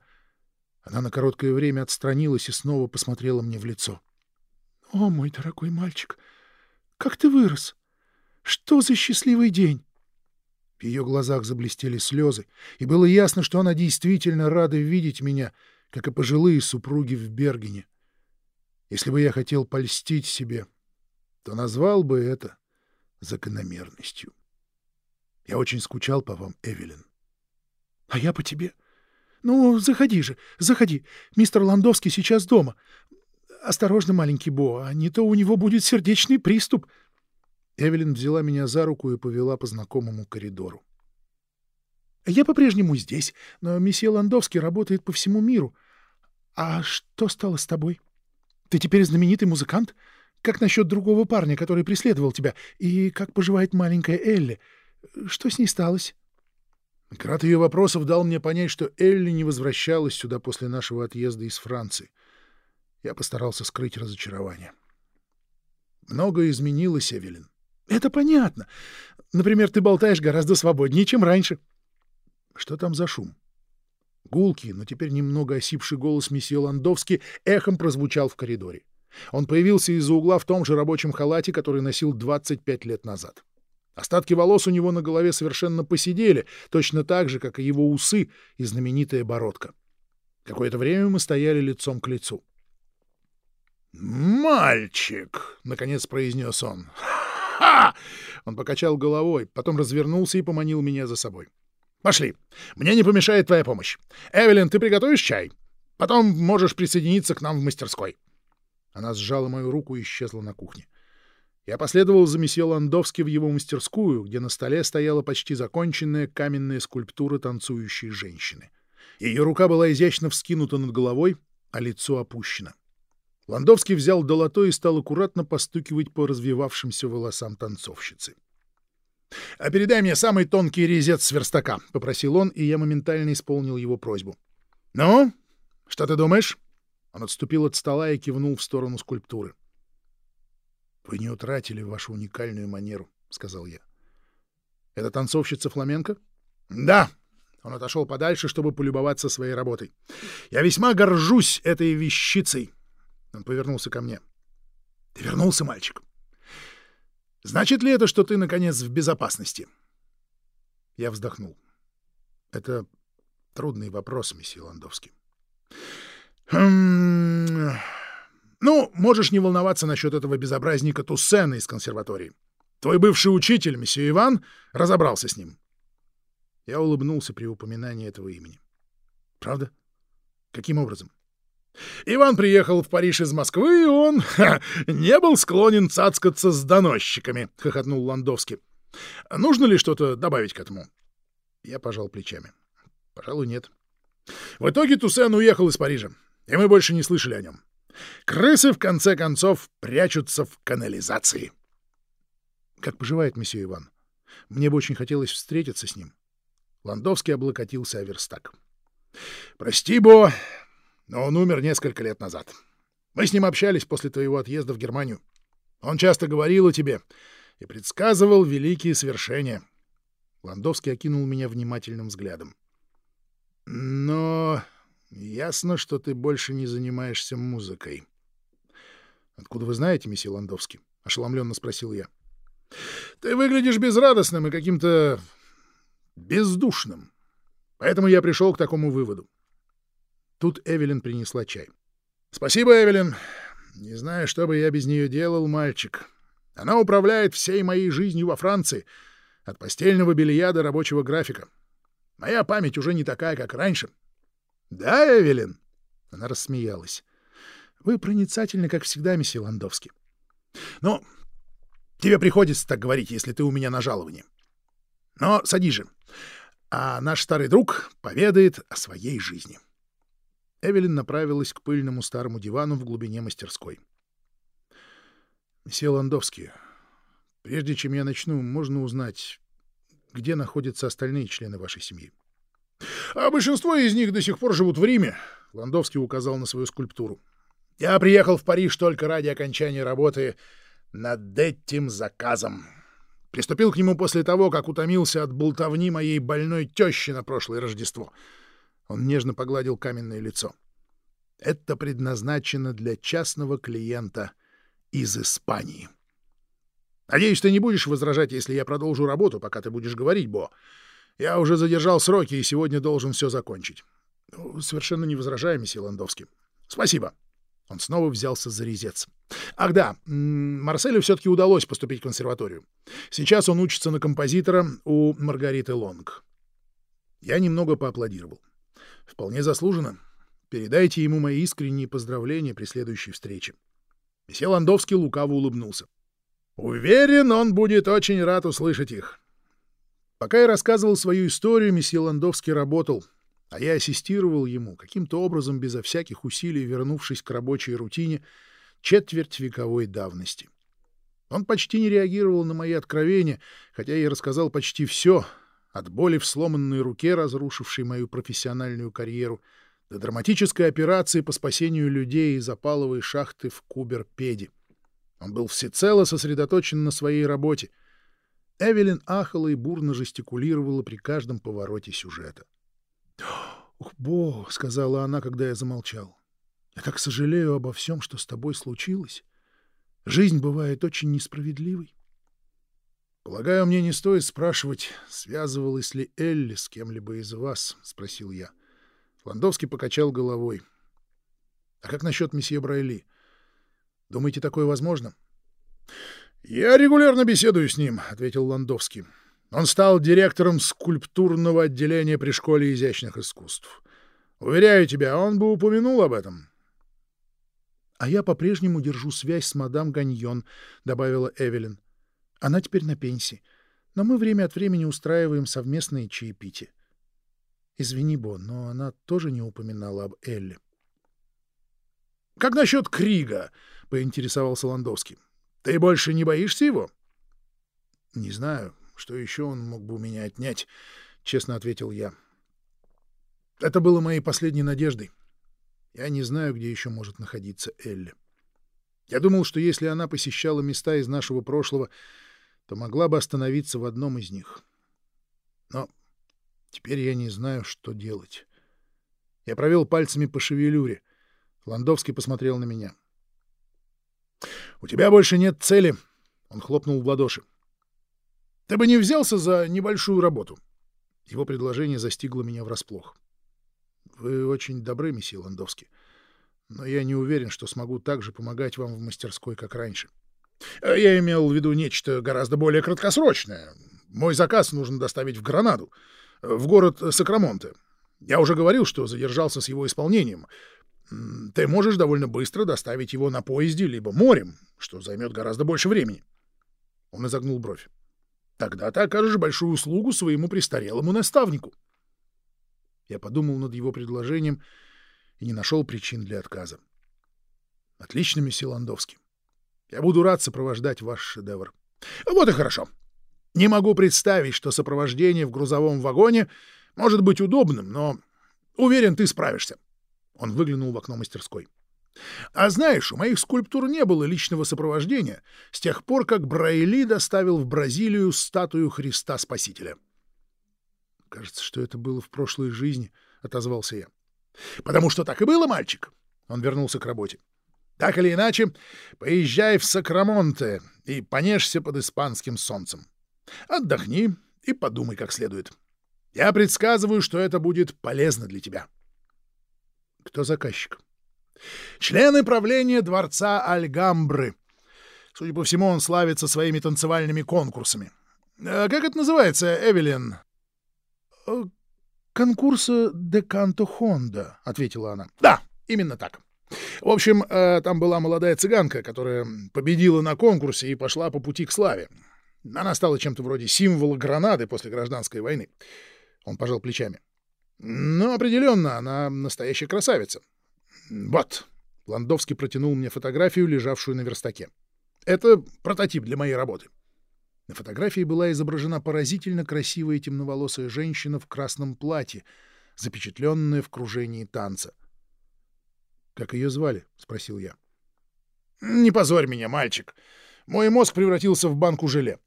Она на короткое время отстранилась и снова посмотрела мне в лицо. — О, мой дорогой мальчик! Как ты вырос! Что за счастливый день! В ее глазах заблестели слезы, и было ясно, что она действительно рада видеть меня, как и пожилые супруги в Бергене. Если бы я хотел польстить себе, то назвал бы это закономерностью. Я очень скучал по вам, Эвелин. — А я по тебе. Ну, заходи же, заходи. Мистер Ландовский сейчас дома. Осторожно, маленький Бо, а не то у него будет сердечный приступ. — Эвелин взяла меня за руку и повела по знакомому коридору. «Я по-прежнему здесь, но месье Ландовский работает по всему миру. А что стало с тобой? Ты теперь знаменитый музыкант? Как насчет другого парня, который преследовал тебя? И как поживает маленькая Элли? Что с ней сталось?» Крат ее вопросов дал мне понять, что Элли не возвращалась сюда после нашего отъезда из Франции. Я постарался скрыть разочарование. Многое изменилось, Эвелин. Это понятно. Например, ты болтаешь гораздо свободнее, чем раньше. Что там за шум? Гулкий, но теперь немного осипший голос месье Ландовски эхом прозвучал в коридоре. Он появился из-за угла в том же рабочем халате, который носил 25 лет назад. Остатки волос у него на голове совершенно посидели, точно так же, как и его усы и знаменитая бородка. Какое-то время мы стояли лицом к лицу. «Мальчик!» — наконец произнес он. «Ха!» Он покачал головой, потом развернулся и поманил меня за собой. «Пошли. Мне не помешает твоя помощь. Эвелин, ты приготовишь чай? Потом можешь присоединиться к нам в мастерской». Она сжала мою руку и исчезла на кухне. Я последовал за месье Ландовски в его мастерскую, где на столе стояла почти законченная каменная скульптура танцующей женщины. Ее рука была изящно вскинута над головой, а лицо опущено. Ландовский взял долото и стал аккуратно постукивать по развивавшимся волосам танцовщицы. — А передай мне самый тонкий резец с верстака, — попросил он, и я моментально исполнил его просьбу. — Ну, что ты думаешь? Он отступил от стола и кивнул в сторону скульптуры. — Вы не утратили вашу уникальную манеру, — сказал я. — Это танцовщица фламенко? — Да. Он отошел подальше, чтобы полюбоваться своей работой. — Я весьма горжусь этой вещицей. Он повернулся ко мне. — Ты вернулся, мальчик? — Значит ли это, что ты, наконец, в безопасности? Я вздохнул. — Это трудный вопрос, месье Ландовский. Хм... Ну, можешь не волноваться насчет этого безобразника Туссена из консерватории. Твой бывший учитель, месье Иван, разобрался с ним. Я улыбнулся при упоминании этого имени. — Правда? Каким образом? Иван приехал в Париж из Москвы, и он ха, не был склонен цацкаться с доносчиками, — хохотнул Ландовский. — Нужно ли что-то добавить к этому? Я пожал плечами. — Пожалуй, нет. В итоге Туссен уехал из Парижа, и мы больше не слышали о нем. Крысы, в конце концов, прячутся в канализации. — Как поживает месье Иван? Мне бы очень хотелось встретиться с ним. Ландовский облокотился о верстак. — Прости, Бо, но он умер несколько лет назад. Мы с ним общались после твоего отъезда в Германию. Он часто говорил о тебе и предсказывал великие свершения. Ландовский окинул меня внимательным взглядом. Но ясно, что ты больше не занимаешься музыкой. — Откуда вы знаете, месье Ландовский? — ошеломленно спросил я. — Ты выглядишь безрадостным и каким-то бездушным. Поэтому я пришел к такому выводу. Тут Эвелин принесла чай. «Спасибо, Эвелин. Не знаю, что бы я без нее делал, мальчик. Она управляет всей моей жизнью во Франции, от постельного белья до рабочего графика. Моя память уже не такая, как раньше». «Да, Эвелин?» Она рассмеялась. «Вы проницательны, как всегда, месье Ландовский. Ну, тебе приходится так говорить, если ты у меня на жаловании. Но садись же, а наш старый друг поведает о своей жизни». Эвелин направилась к пыльному старому дивану в глубине мастерской. «Месье Ландовский, прежде чем я начну, можно узнать, где находятся остальные члены вашей семьи?» «А большинство из них до сих пор живут в Риме», — Ландовский указал на свою скульптуру. «Я приехал в Париж только ради окончания работы над этим заказом. Приступил к нему после того, как утомился от болтовни моей больной тещи на прошлое Рождество. Он нежно погладил каменное лицо. Это предназначено для частного клиента из Испании. Надеюсь, ты не будешь возражать, если я продолжу работу, пока ты будешь говорить, Бо. Я уже задержал сроки и сегодня должен все закончить. Ну, совершенно не возражаю, месье Ландовский. Спасибо. Он снова взялся за резец. Ах да, Марселю все-таки удалось поступить в консерваторию. Сейчас он учится на композитора у Маргариты Лонг. Я немного поаплодировал. Вполне заслуженно. Передайте ему мои искренние поздравления при следующей встрече. Месье Ландовский лукаво улыбнулся. Уверен, он будет очень рад услышать их. Пока я рассказывал свою историю, месье Ландовский работал, а я ассистировал ему, каким-то образом, безо всяких усилий, вернувшись к рабочей рутине, четверть вековой давности. Он почти не реагировал на мои откровения, хотя я рассказал почти все, от боли в сломанной руке, разрушившей мою профессиональную карьеру, до драматической операции по спасению людей из опаловой шахты в Куберпеде. Он был всецело сосредоточен на своей работе. Эвелин ахала и бурно жестикулировала при каждом повороте сюжета. «Ух, Бог!» — сказала она, когда я замолчал. «Я так сожалею обо всем, что с тобой случилось. Жизнь бывает очень несправедливой». «Полагаю, мне не стоит спрашивать, связывалась ли Элли с кем-либо из вас?» — спросил я. Ландовский покачал головой. «А как насчет месье Брайли? Думаете, такое возможно? Я регулярно беседую с ним, ответил Ландовский. Он стал директором скульптурного отделения при школе изящных искусств. Уверяю тебя, он бы упомянул об этом. А я по-прежнему держу связь с мадам Ганьон, добавила Эвелин. Она теперь на пенсии, но мы время от времени устраиваем совместные чаепития. Извини, Бо, но она тоже не упоминала об Элле. — Как насчет Крига? — поинтересовался Ландовский. — Ты больше не боишься его? — Не знаю, что еще он мог бы у меня отнять, — честно ответил я. Это было моей последней надеждой. Я не знаю, где еще может находиться Элли. Я думал, что если она посещала места из нашего прошлого, то могла бы остановиться в одном из них. Но теперь я не знаю, что делать. Я провел пальцами по шевелюре. Ландовский посмотрел на меня. — «У тебя больше нет цели», — он хлопнул в ладоши. «Ты бы не взялся за небольшую работу». Его предложение застигло меня врасплох. «Вы очень добры, месье Ландовский, но я не уверен, что смогу так же помогать вам в мастерской, как раньше». «Я имел в виду нечто гораздо более краткосрочное. Мой заказ нужно доставить в Гранаду, в город Сакрамонте. Я уже говорил, что задержался с его исполнением. Ты можешь довольно быстро доставить его на поезде либо морем, что займет гораздо больше времени. Он изогнул бровь. Тогда ты окажешь большую услугу своему престарелому наставнику. Я подумал над его предложением и не нашел причин для отказа. Отлично, месье Ландовский. Я буду рад сопровождать ваш шедевр. Вот и хорошо. Не могу представить, что сопровождение в грузовом вагоне может быть удобным, но уверен, ты справишься. Он выглянул в окно мастерской. А знаешь, у моих скульптур не было личного сопровождения с тех пор, как Брайли доставил в Бразилию статую Христа Спасителя. Кажется, что это было в прошлой жизни, отозвался я. Потому что так и было, мальчик. Он вернулся к работе. Так или иначе, поезжай в Сакрамонте и понежься под испанским солнцем. Отдохни и подумай как следует. Я предсказываю, что это будет полезно для тебя. Кто заказчик? Члены правления дворца Альгамбры. Судя по всему, он славится своими танцевальными конкурсами. А как это называется, Эвелин? Э, «Concurso de Cante Jondo», — ответила она. «Да, именно так. В общем, э, там была молодая цыганка, которая победила на конкурсе и пошла по пути к славе. Она стала чем-то вроде символа Гранады после гражданской войны. Он пожал плечами. Но определенно она настоящая красавица. Вот. Ландовский протянул мне фотографию, лежавшую на верстаке. Это прототип для моей работы. На фотографии была изображена поразительно красивая темноволосая женщина в красном платье, запечатленная в кружении танца. «Как ее звали?» — спросил я. «Не позорь меня, мальчик. Мой мозг превратился в банку желе.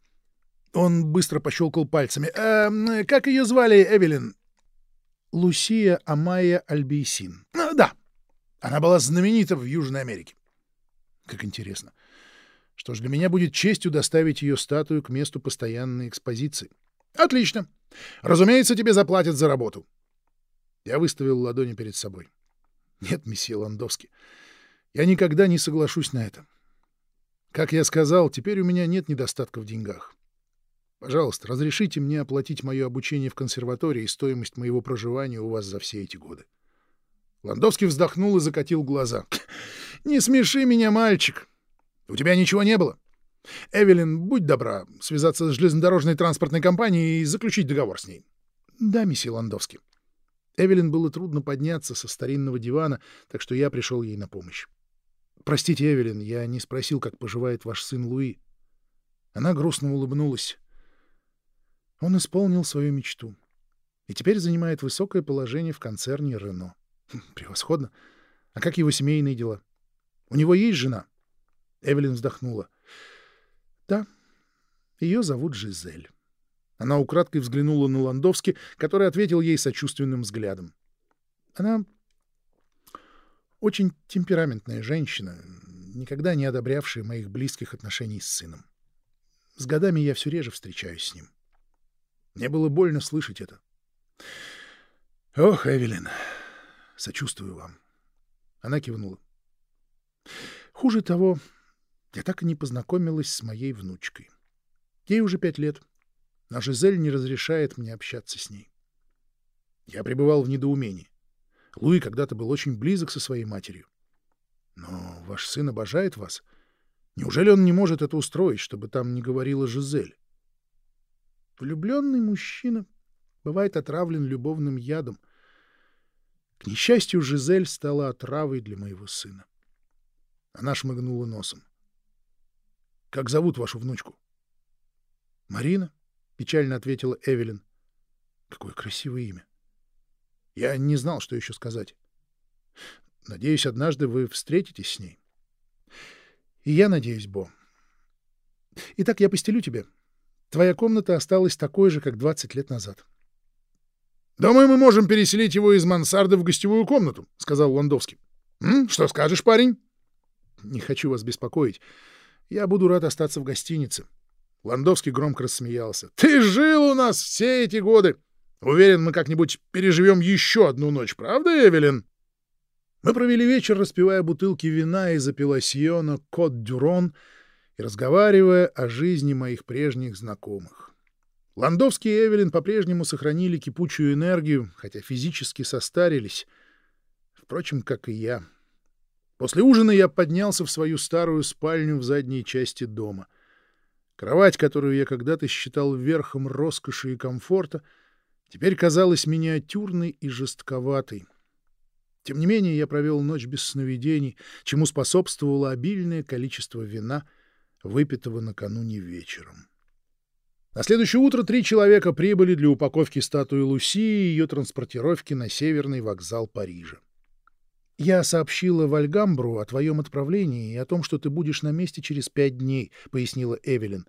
Он быстро пощелкал пальцами. «Э, «Как ее звали, Эвелин?» «Лусия Амая Альбейсин». А, «Да, она была знаменита в Южной Америке». «Как интересно. Что ж, для меня будет честью доставить ее статую к месту постоянной экспозиции». «Отлично. Разумеется, тебе заплатят за работу». Я выставил ладони перед собой. «Нет, месье Ландовский, я никогда не соглашусь на это. Как я сказал, теперь у меня нет недостатка в деньгах. Пожалуйста, разрешите мне оплатить мое обучение в консерватории и стоимость моего проживания у вас за все эти годы. Ландовский вздохнул и закатил глаза. «Не смеши меня, мальчик. У тебя ничего не было. Эвелин, будь добра, связаться с железнодорожной транспортной компанией и заключить договор с ней». «Да, месье Ландовский». Эвелин было трудно подняться со старинного дивана, так что я пришел ей на помощь. «Простите, Эвелин, я не спросил, как поживает ваш сын Луи». Она грустно улыбнулась. Он исполнил свою мечту и теперь занимает высокое положение в концерне «Рено». Хм, превосходно. А как его семейные дела? У него есть жена? Эвелин вздохнула. Да, ее зовут Жизель. Она украдкой взглянула на Ландовски, который ответил ей сочувственным взглядом. Она очень темпераментная женщина, никогда не одобрявшая моих близких отношений с сыном. С годами я все реже встречаюсь с ним. Мне было больно слышать это. «Ох, Эвелин, сочувствую вам». Она кивнула. «Хуже того, я так и не познакомилась с моей внучкой. Ей уже пять лет, а Жизель не разрешает мне общаться с ней. Я пребывал в недоумении. Луи когда-то был очень близок со своей матерью. Но ваш сын обожает вас. Неужели он не может это устроить, чтобы там не говорила Жизель? Влюбленный мужчина бывает отравлен любовным ядом. К несчастью, Жизель стала отравой для моего сына. Она шмыгнула носом. — Как зовут вашу внучку? — Марина, — печально ответила Эвелин. — Какое красивое имя. Я не знал, что еще сказать. Надеюсь, однажды вы встретитесь с ней. И я надеюсь, Бо. Итак, я постелю тебе. Твоя комната осталась такой же, как 20 лет назад. — Думаю, мы можем переселить его из мансарды в гостевую комнату, — сказал Ландовский. — Что скажешь, парень? — Не хочу вас беспокоить. Я буду рад остаться в гостинице. Ландовский громко рассмеялся. — Ты жил у нас все эти годы. Уверен, мы как-нибудь переживем еще одну ночь, правда, Эвелин? Мы провели вечер, распивая бутылки вина из апелласьона «Кот-Дюрон», и разговаривая о жизни моих прежних знакомых. Ландовский и Эвелин по-прежнему сохранили кипучую энергию, хотя физически состарились. Впрочем, как и я. После ужина я поднялся в свою старую спальню в задней части дома. Кровать, которую я когда-то считал верхом роскоши и комфорта, теперь казалась миниатюрной и жестковатой. Тем не менее, я провел ночь без сновидений, чему способствовало обильное количество вина — выпитого накануне вечером. На следующее утро три человека прибыли для упаковки статуи Луси и ее транспортировки на северный вокзал Парижа. «Я сообщила Вальгамбру о твоем отправлении и о том, что ты будешь на месте через пять дней», — пояснила Эвелин.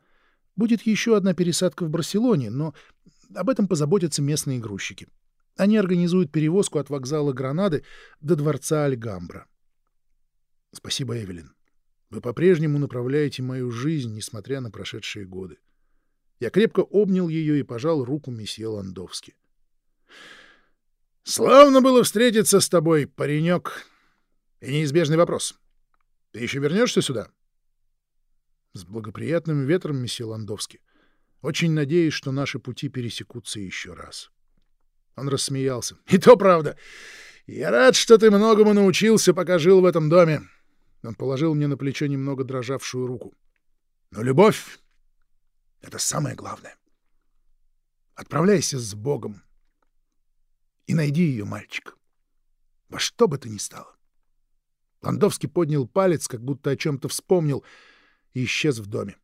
«Будет еще одна пересадка в Барселоне, но об этом позаботятся местные грузчики. Они организуют перевозку от вокзала Гранады до дворца Альгамбра». «Спасибо, Эвелин. Вы по-прежнему направляете мою жизнь, несмотря на прошедшие годы. Я крепко обнял ее и пожал руку месье Ландовски. «Славно было встретиться с тобой, паренек. И неизбежный вопрос. Ты еще вернешься сюда?» «С благоприятным ветром, месье Ландовски. Очень надеюсь, что наши пути пересекутся еще раз». Он рассмеялся. «И то правда. Я рад, что ты многому научился, пока жил в этом доме. Он положил мне на плечо немного дрожавшую руку. Но любовь — это самое главное. Отправляйся с Богом и найди ее, мальчик. Во что бы то ни стало. Ландовский поднял палец, как будто о чем-то вспомнил, и исчез в доме.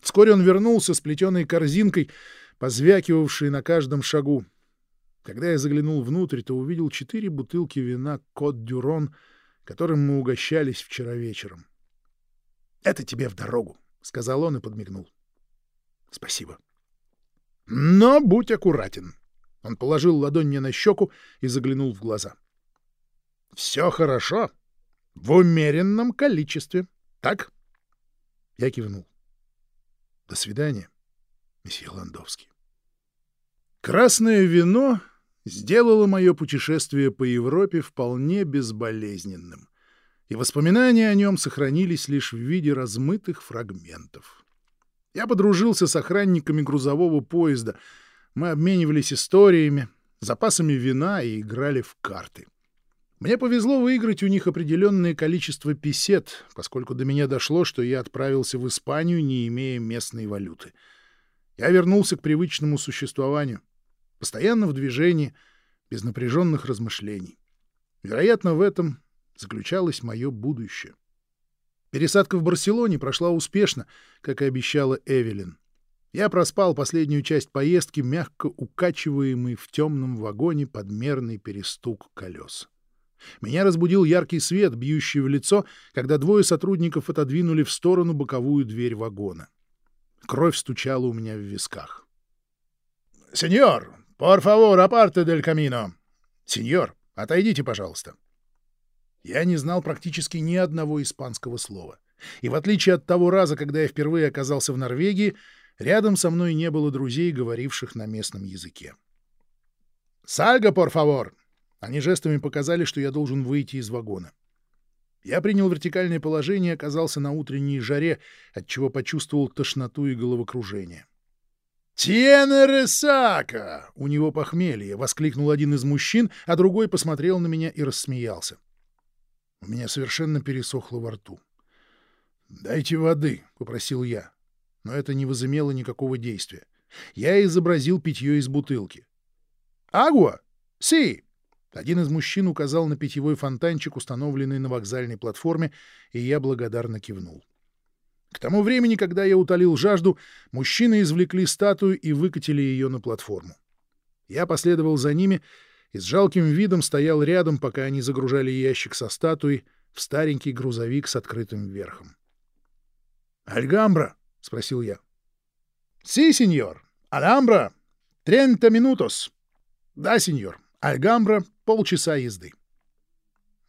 Вскоре он вернулся с плетеной корзинкой, позвякивавшей на каждом шагу. Когда я заглянул внутрь, то увидел четыре бутылки вина «Кот-Дюрон», которым мы угощались вчера вечером. Это тебе в дорогу, — сказал он и подмигнул. — Спасибо. — Но будь аккуратен. Он положил ладонь мне на щеку и заглянул в глаза. — Все хорошо. В умеренном количестве. Так? Я кивнул. — До свидания, месье Ландовский. Красное вино сделало мое путешествие по Европе вполне безболезненным и воспоминания о нем сохранились лишь в виде размытых фрагментов. Я подружился с охранниками грузового поезда, мы обменивались историями, запасами вина и играли в карты. Мне повезло выиграть у них определенное количество песет, поскольку до меня дошло, что я отправился в Испанию, не имея местной валюты. Я вернулся к привычному существованию, постоянно в движении, без напряженных размышлений. Вероятно, в этом заключалось мое будущее. Пересадка в Барселоне прошла успешно, как и обещала Эвелин. Я проспал последнюю часть поездки, мягко укачиваемый в темном вагоне под мерный перестук колес. Меня разбудил яркий свет, бьющий в лицо, когда двое сотрудников отодвинули в сторону боковую дверь вагона. Кровь стучала у меня в висках. «Сеньор, por favor, aparte del camino!» «Сеньор, отойдите, пожалуйста!» Я не знал практически ни одного испанского слова. И в отличие от того раза, когда я впервые оказался в Норвегии, рядом со мной не было друзей, говоривших на местном языке. «Сальга, por favor!» Они жестами показали, что я должен выйти из вагона. Я принял вертикальное положение и оказался на утренней жаре, отчего почувствовал тошноту и головокружение. «Тиене Ресака!» — у него похмелье, — воскликнул один из мужчин, а другой посмотрел на меня и рассмеялся. У меня совершенно пересохло во рту. «Дайте воды», — попросил я. Но это не возымело никакого действия. Я изобразил питье из бутылки. «Агуа? Си!» Один из мужчин указал на питьевой фонтанчик, установленный на вокзальной платформе, и я благодарно кивнул. К тому времени, когда я утолил жажду, мужчины извлекли статую и выкатили ее на платформу. Я последовал за ними — и с жалким видом стоял рядом, пока они загружали ящик со статуей в старенький грузовик с открытым верхом. «Альгамбра?» — спросил я. «Си, сеньор. Альгамбра. Трента минутос». «Да, сеньор. Альгамбра. Полчаса езды».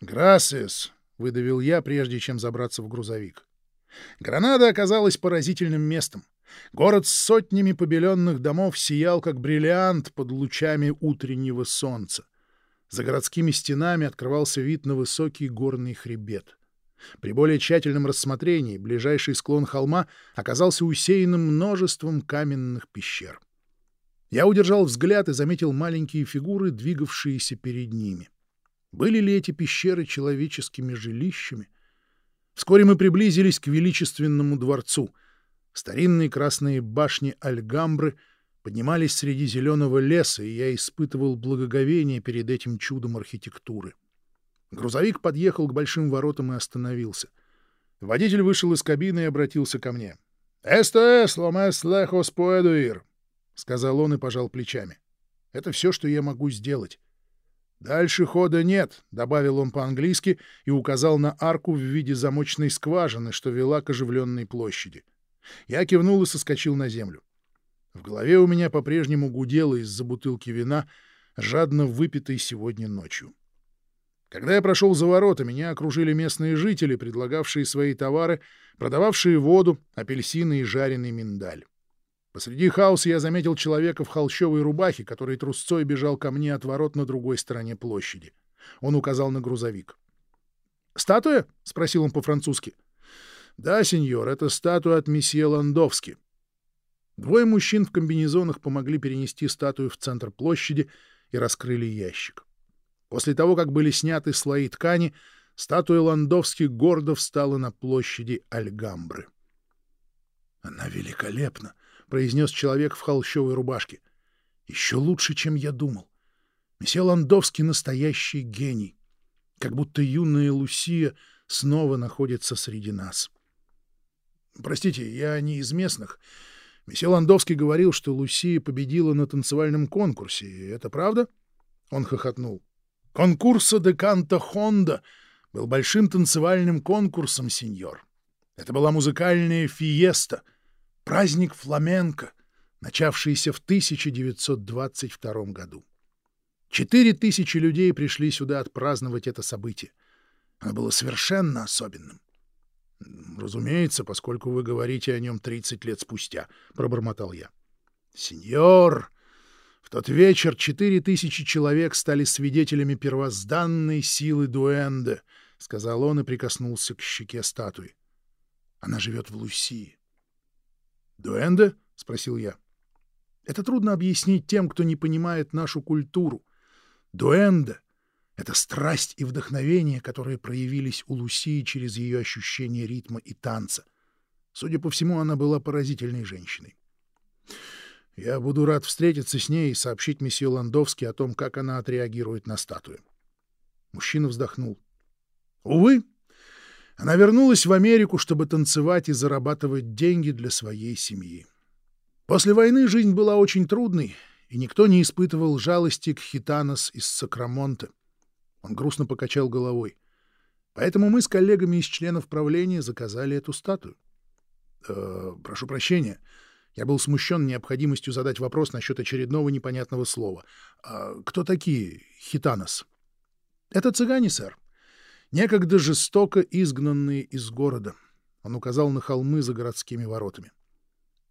«Грасиас», — выдавил я, прежде чем забраться в грузовик. Гранада оказалась поразительным местом. Город с сотнями побеленных домов сиял, как бриллиант под лучами утреннего солнца. За городскими стенами открывался вид на высокий горный хребет. При более тщательном рассмотрении ближайший склон холма оказался усеянным множеством каменных пещер. Я удержал взгляд и заметил маленькие фигуры, двигавшиеся перед ними. Были ли эти пещеры человеческими жилищами? Вскоре мы приблизились к величественному дворцу — Старинные красные башни Альгамбры поднимались среди зеленого леса, и я испытывал благоговение перед этим чудом архитектуры. Грузовик подъехал к большим воротам и остановился. Водитель вышел из кабины и обратился ко мне. «Esto es lo más lejos puedo ir», — сказал он и пожал плечами. «Это все, что я могу сделать». «Дальше хода нет», — добавил он по-английски и указал на арку в виде замочной скважины, что вела к оживленной площади. Я кивнул и соскочил на землю. В голове у меня по-прежнему гудело из-за бутылки вина, жадно выпитой сегодня ночью. Когда я прошел за ворота, меня окружили местные жители, предлагавшие свои товары, продававшие воду, апельсины и жареный миндаль. Посреди хаоса я заметил человека в холщовой рубахе, который трусцой бежал ко мне от ворот на другой стороне площади. Он указал на грузовик. «Статуя?» — спросил он по-французски. «Да, сеньор, это статуя от месье Ландовски». Двое мужчин в комбинезонах помогли перенести статую в центр площади и раскрыли ящик. После того, как были сняты слои ткани, статуя Ландовски гордо встала на площади Альгамбры. «Она великолепна», — произнес человек в холщовой рубашке. «Еще лучше, чем я думал. Месье Ландовский — настоящий гений. Как будто юная Лусия снова находится среди нас». Простите, я не из местных. Месье Ландовский говорил, что Лусия победила на танцевальном конкурсе. Это правда? Он хохотнул. Concurso de Cante Jondo был большим танцевальным конкурсом, сеньор. Это была музыкальная фиеста, праздник фламенко, начавшийся в 1922 году. Четыре тысячи людей пришли сюда отпраздновать это событие. Оно было совершенно особенным. «Разумеется, поскольку вы говорите о нем 30 лет спустя», — пробормотал я. «Сеньор, тот вечер четыре тысячи человек стали свидетелями первозданной силы Дуэнде», — сказал он и прикоснулся к щеке статуи. «Она живет в Лусии». «Дуэнде?» — спросил я. «Это трудно объяснить тем, кто не понимает нашу культуру. Дуэнда — это страсть и вдохновение, которые проявились у Лусии через ее ощущение ритма и танца. Судя по всему, она была поразительной женщиной. Я буду рад встретиться с ней и сообщить месье Ландовски о том, как она отреагирует на статую. Мужчина вздохнул. Увы, она вернулась в Америку, чтобы танцевать и зарабатывать деньги для своей семьи. После войны жизнь была очень трудной, и никто не испытывал жалости к Хитанос из Сакрамонте. Он грустно покачал головой. Поэтому мы с коллегами из членов правления заказали эту статую. Э, прошу прощения. Я был смущен необходимостью задать вопрос насчет очередного непонятного слова. А кто такие Хитанос? Это цыгане, сэр. Некогда жестоко изгнанные из города. Он указал на холмы за городскими воротами.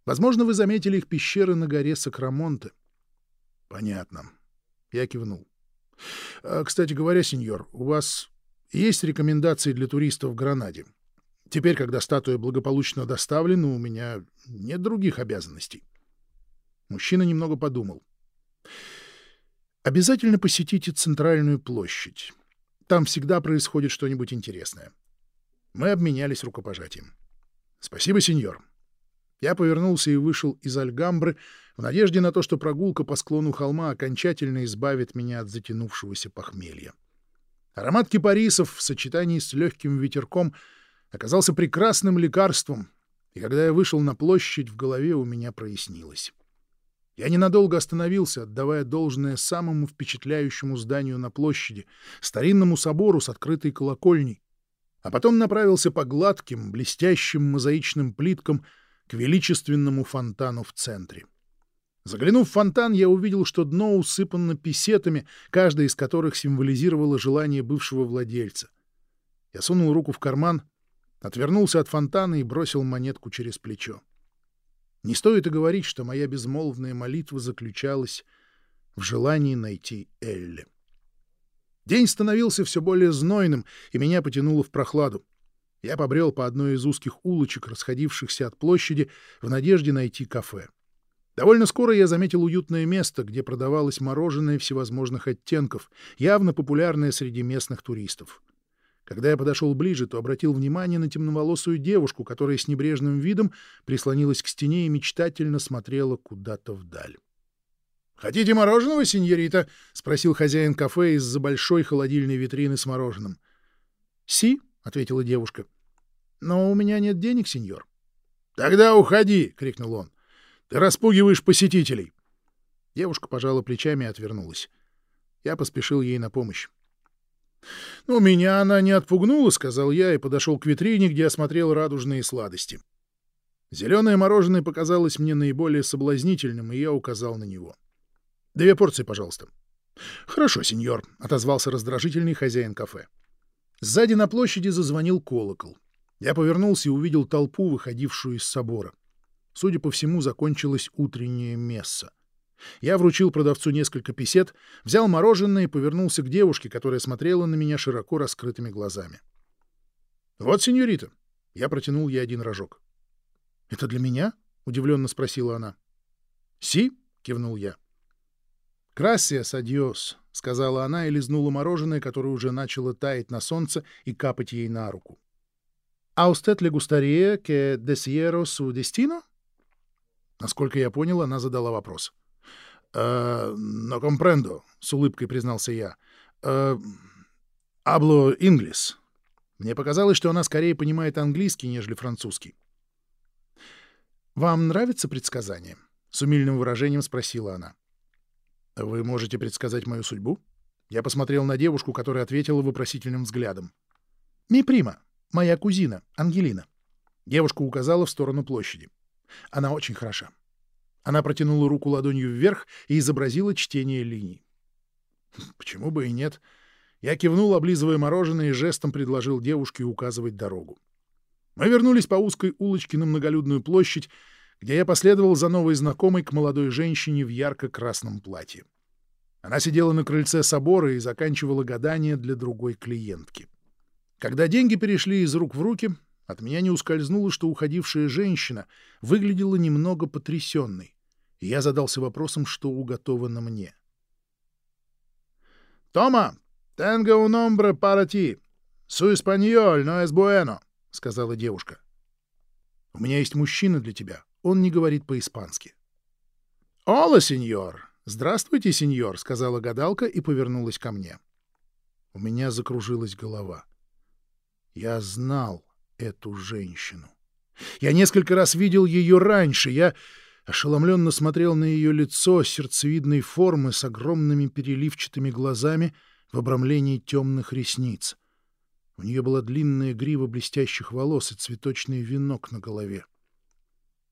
Возможно, вы заметили их пещеры на горе Сакрамонте. Понятно. Я кивнул. А, кстати говоря, сеньор, у вас есть рекомендации для туристов в Гранаде? Теперь, когда статуя благополучно доставлена, у меня нет других обязанностей. Мужчина немного подумал. Обязательно посетите центральную площадь. Там всегда происходит что-нибудь интересное. Мы обменялись рукопожатием. Спасибо, сеньор. Я повернулся и вышел из Альгамбры в надежде на то, что прогулка по склону холма окончательно избавит меня от затянувшегося похмелья. Аромат кипарисов в сочетании с легким ветерком оказался прекрасным лекарством, и когда я вышел на площадь, в голове у меня прояснилось. Я ненадолго остановился, отдавая должное самому впечатляющему зданию на площади, старинному собору с открытой колокольней, а потом направился по гладким, блестящим мозаичным плиткам — к величественному фонтану в центре. Заглянув в фонтан, я увидел, что дно усыпано писетами, каждая из которых символизировала желание бывшего владельца. Я сунул руку в карман, отвернулся от фонтана и бросил монетку через плечо. Не стоит и говорить, что моя безмолвная молитва заключалась в желании найти Элли. День становился все более знойным, и меня потянуло в прохладу. Я побрел по одной из узких улочек, расходившихся от площади, в надежде найти кафе. Довольно скоро я заметил уютное место, где продавалось мороженое всевозможных оттенков, явно популярное среди местных туристов. Когда я подошел ближе, то обратил внимание на темноволосую девушку, которая с небрежным видом прислонилась к стене и мечтательно смотрела куда-то вдаль. «Хотите мороженого, сеньорита?» — спросил хозяин кафе из-за большой холодильной витрины с мороженым. «Си», — ответила девушка. «Но у меня нет денег, сеньор». «Тогда уходи!» — крикнул он. «Ты распугиваешь посетителей!» Девушка пожала плечами и отвернулась. Я поспешил ей на помощь. «Ну, меня она не отпугнула», — сказал я и подошел к витрине, где осмотрел радужные сладости. Зеленое мороженое показалось мне наиболее соблазнительным, и я указал на него. «Две порции, пожалуйста». «Хорошо, сеньор», — отозвался раздражительный хозяин кафе. Сзади на площади зазвонил колокол. Я повернулся и увидел толпу, выходившую из собора. Судя по всему, закончилась утренняя месса. Я вручил продавцу несколько писет, взял мороженое и повернулся к девушке, которая смотрела на меня широко раскрытыми глазами. «Вот, сеньорита!» Я протянул ей один рожок. «Это для меня?» — удивленно спросила она. «Sí?» — кивнул я. «Gracias, adiós», — сказала она и лизнула мороженое, которое уже начало таять на солнце и капать ей на руку. «А usted le gustaría que desiero su destino?» Насколько я понял, она задала вопрос. «Э, «Но comprendo», — с улыбкой признался я. «Э, «Абло инглис». Мне показалось, что она скорее понимает английский, нежели французский. «Вам нравится предсказание?» — с умильным выражением спросила она. «Вы можете предсказать мою судьбу?» Я посмотрел на девушку, которая ответила вопросительным взглядом. «Ми прима, моя кузина, Ангелина». Девушка указала в сторону площади. Она очень хороша. Она протянула руку ладонью вверх и изобразила чтение линий. Почему бы и нет? Я кивнул, облизывая мороженое, и жестом предложил девушке указывать дорогу. Мы вернулись по узкой улочке на многолюдную площадь, где я последовал за новой знакомой к молодой женщине в ярко-красном платье. Она сидела на крыльце собора и заканчивала гадание для другой клиентки. Когда деньги перешли из рук в руки, от меня не ускользнуло, что уходившая женщина выглядела немного потрясенной, я задался вопросом, что уготовано мне. «Тома, tengo un hombre para ti. Su español no es bueno», — сказала девушка. «У меня есть мужчина для тебя. Он не говорит по-испански». «Ола, сеньор! Здравствуйте, сеньор!» — сказала гадалка и повернулась ко мне. У меня закружилась голова. Я знал эту женщину. Я несколько раз видел ее раньше. Я ошеломленно смотрел на ее лицо сердцевидной формы с огромными переливчатыми глазами в обрамлении темных ресниц. У нее была длинная грива блестящих волос и цветочный венок на голове.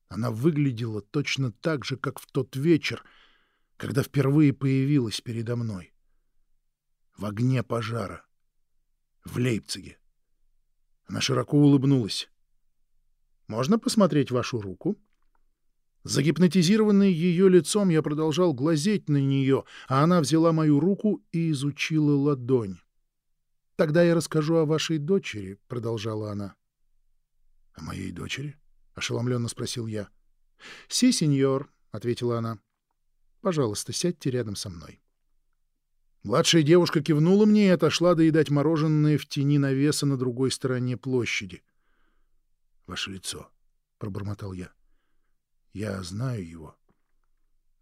Она выглядела точно так же, как в тот вечер, когда впервые появилась передо мной. В огне пожара. В Лейпциге. Она широко улыбнулась. «Можно посмотреть вашу руку?» Загипнотизированный ее лицом, я продолжал глазеть на нее, а она взяла мою руку и изучила ладонь. «Тогда я расскажу о вашей дочери», — продолжала она. «О моей дочери?» — ошеломленно спросил я. «Си, сеньор», — ответила она. «Пожалуйста, сядьте рядом со мной». Младшая девушка кивнула мне и отошла доедать мороженое в тени навеса на другой стороне площади. «Ваше лицо», — пробормотал я. «Я знаю его.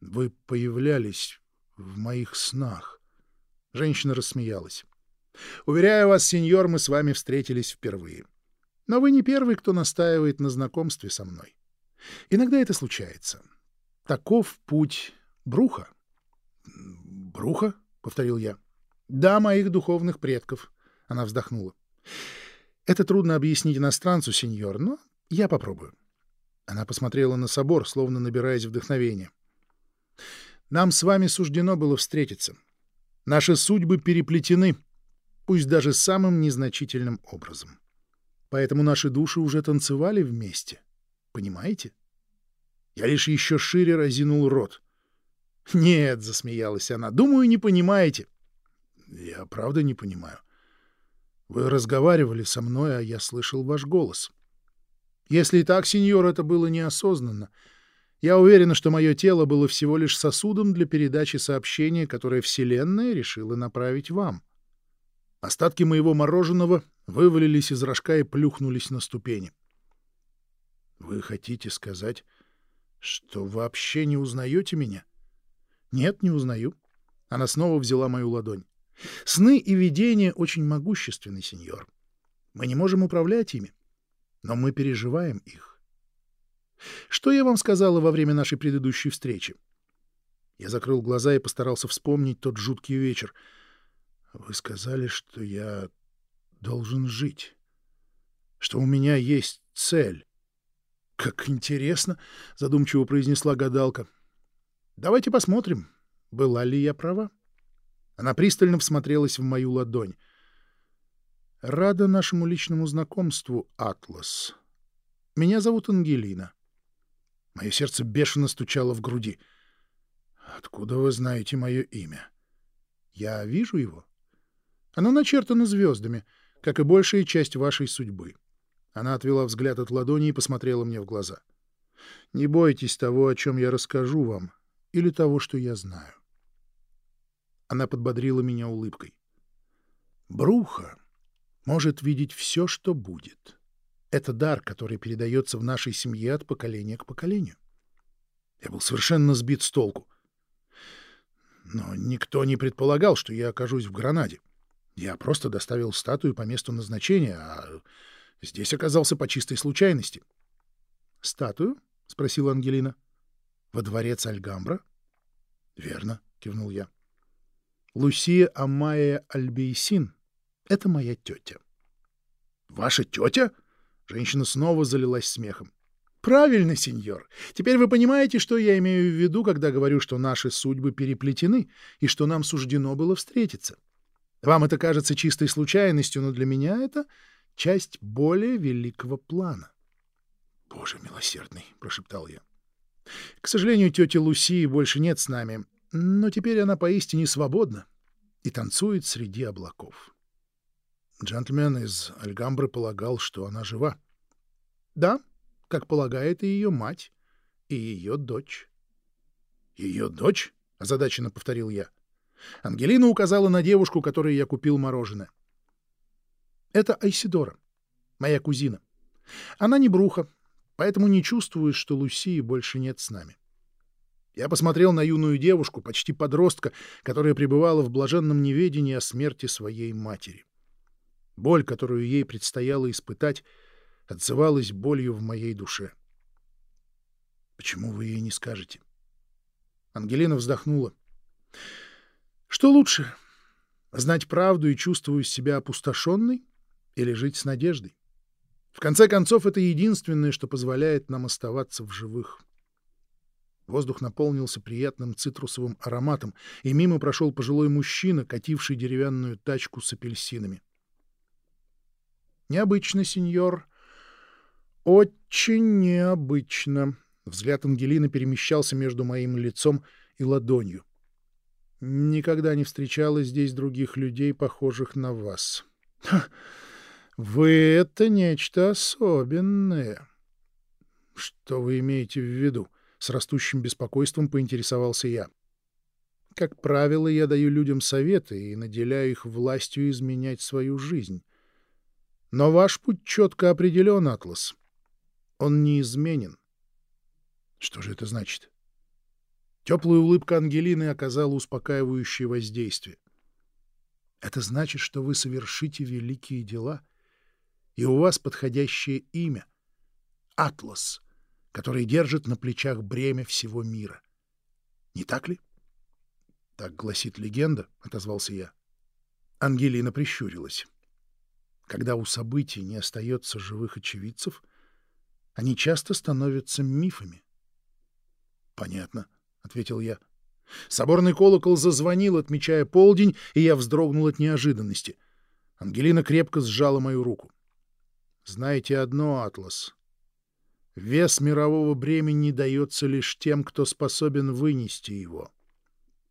Вы появлялись в моих снах». Женщина рассмеялась. «Уверяю вас, сеньор, мы с вами встретились впервые. Но вы не первый, кто настаивает на знакомстве со мной. Иногда это случается. Таков путь Бруха». «Бруха?» — повторил я. «Да, моих духовных предков», — она вздохнула. «Это трудно объяснить иностранцу, сеньор, но я попробую». Она посмотрела на собор, словно набираясь вдохновения. «Нам с вами суждено было встретиться. Наши судьбы переплетены, пусть даже самым незначительным образом. Поэтому наши души уже танцевали вместе. Понимаете?» Я лишь еще шире разинул рот — «Нет», — засмеялась она, — «думаю, не понимаете». «Я правда не понимаю. Вы разговаривали со мной, а я слышал ваш голос». «Если и так, сеньор, это было неосознанно. Я уверена, что мое тело было всего лишь сосудом для передачи сообщения, которое Вселенная решила направить вам». Остатки моего мороженого вывалились из рожка и плюхнулись на ступени. «Вы хотите сказать, что вообще не узнаете меня?» Нет, не узнаю. Она снова взяла мою ладонь. Сны и видения очень могущественны, сеньор. Мы не можем управлять ими, но мы переживаем их. Что я вам сказала во время нашей предыдущей встречи? Я закрыл глаза и постарался вспомнить тот жуткий вечер. Вы сказали, что я должен жить, что у меня есть цель. Как интересно, задумчиво произнесла гадалка. Давайте посмотрим, была ли я права. Она пристально всмотрелась в мою ладонь. Рада нашему личному знакомству, Атлас. Меня зовут Ангелина. Мое сердце бешено стучало в груди. Откуда вы знаете мое имя? Я вижу его. Оно начертано звездами, как и большая часть вашей судьбы. Она отвела взгляд от ладони и посмотрела мне в глаза. Не бойтесь того, о чем я расскажу вам, или того, что я знаю. Она подбодрила меня улыбкой. Бруха может видеть все, что будет. Это дар, который передается в нашей семье от поколения к поколению. Я был совершенно сбит с толку. Но никто не предполагал, что я окажусь в Гранаде. Я просто доставил статую по месту назначения, а здесь оказался по чистой случайности. — Статую? — спросила Ангелина. — во дворец Альгамбра? — Верно, — кивнул я. — Лусия Амая Альбейсин — это моя тетя. — Ваша тетя? Женщина снова залилась смехом. «Правильно, сеньор. Теперь вы понимаете, что я имею в виду, когда говорю, что наши судьбы переплетены и что нам суждено было встретиться. Вам это кажется чистой случайностью, но для меня это часть более великого плана». «Боже милосердный!» — прошептал я. «К сожалению, тети Луси больше нет с нами, но теперь она поистине свободна и танцует среди облаков». Джентльмен из Альгамбры полагал, что она жива. Да, как полагает и ее мать, и ее дочь. «Ее дочь?» — озадаченно повторил я. Ангелина указала на девушку, которой я купил мороженое. «Это Айсидора, моя кузина. Она не бруха, поэтому не чувствует, что Лусии больше нет с нами. Я посмотрел на юную девушку, почти подростка, которая пребывала в блаженном неведении о смерти своей матери. Боль, которую ей предстояло испытать, отзывалась болью в моей душе. «Почему вы ей не скажете?» Ангелина вздохнула. «Что лучше, знать правду и чувствовать себя опустошенной или жить с надеждой? В конце концов, это единственное, что позволяет нам оставаться в живых». Воздух наполнился приятным цитрусовым ароматом, и мимо прошел пожилой мужчина, кативший деревянную тачку с апельсинами. Необычно, сеньор. Очень необычно. Взгляд Ангелины перемещался между моим лицом и ладонью. Никогда не встречала здесь других людей, похожих на вас. Вы — это нечто особенное. Что вы имеете в виду? С растущим беспокойством поинтересовался я. Как правило, я даю людям советы и наделяю их властью изменять свою жизнь. Но ваш путь четко определен, Атлас. Он неизменен. Что же это значит? Теплая улыбка Ангелины оказала успокаивающее воздействие. Это значит, что вы совершите великие дела, и у вас подходящее имя — Атлас, который держит на плечах бремя всего мира. Не так ли? — Так гласит легенда, — отозвался я. Ангелина прищурилась. Когда у событий не остается живых очевидцев, они часто становятся мифами. — Понятно, — ответил я. Соборный колокол зазвонил, отмечая полдень, и я вздрогнул от неожиданности. Ангелина крепко сжала мою руку. — Знаете одно, Атлас. Вес мирового бремени дается лишь тем, кто способен вынести его. —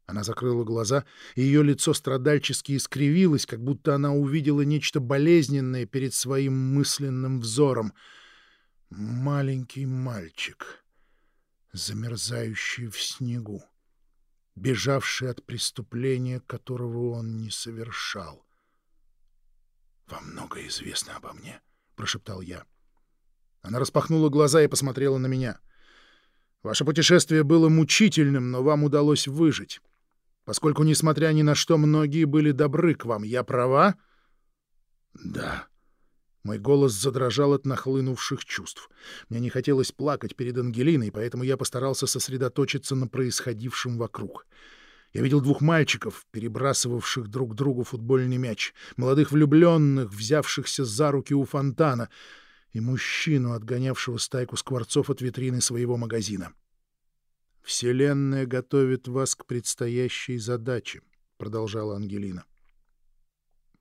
она закрыла глаза, и ее лицо страдальчески искривилось, как будто она увидела нечто болезненное перед своим мысленным взором. Маленький мальчик, замерзающий в снегу, бежавший от преступления, которого он не совершал. «Вам много известно обо мне», — прошептал я. Она распахнула глаза и посмотрела на меня. «Ваше путешествие было мучительным, но вам удалось выжить поскольку, несмотря ни на что, многие были добры к вам. Я права? — Да. Мой голос задрожал от нахлынувших чувств. Мне не хотелось плакать перед Ангелиной, поэтому я постарался сосредоточиться на происходившем вокруг. Я видел двух мальчиков, перебрасывавших друг другу футбольный мяч, молодых влюбленных, взявшихся за руки у фонтана, и мужчину, отгонявшего стайку скворцов от витрины своего магазина. «Вселенная готовит вас к предстоящей задаче», — продолжала Ангелина.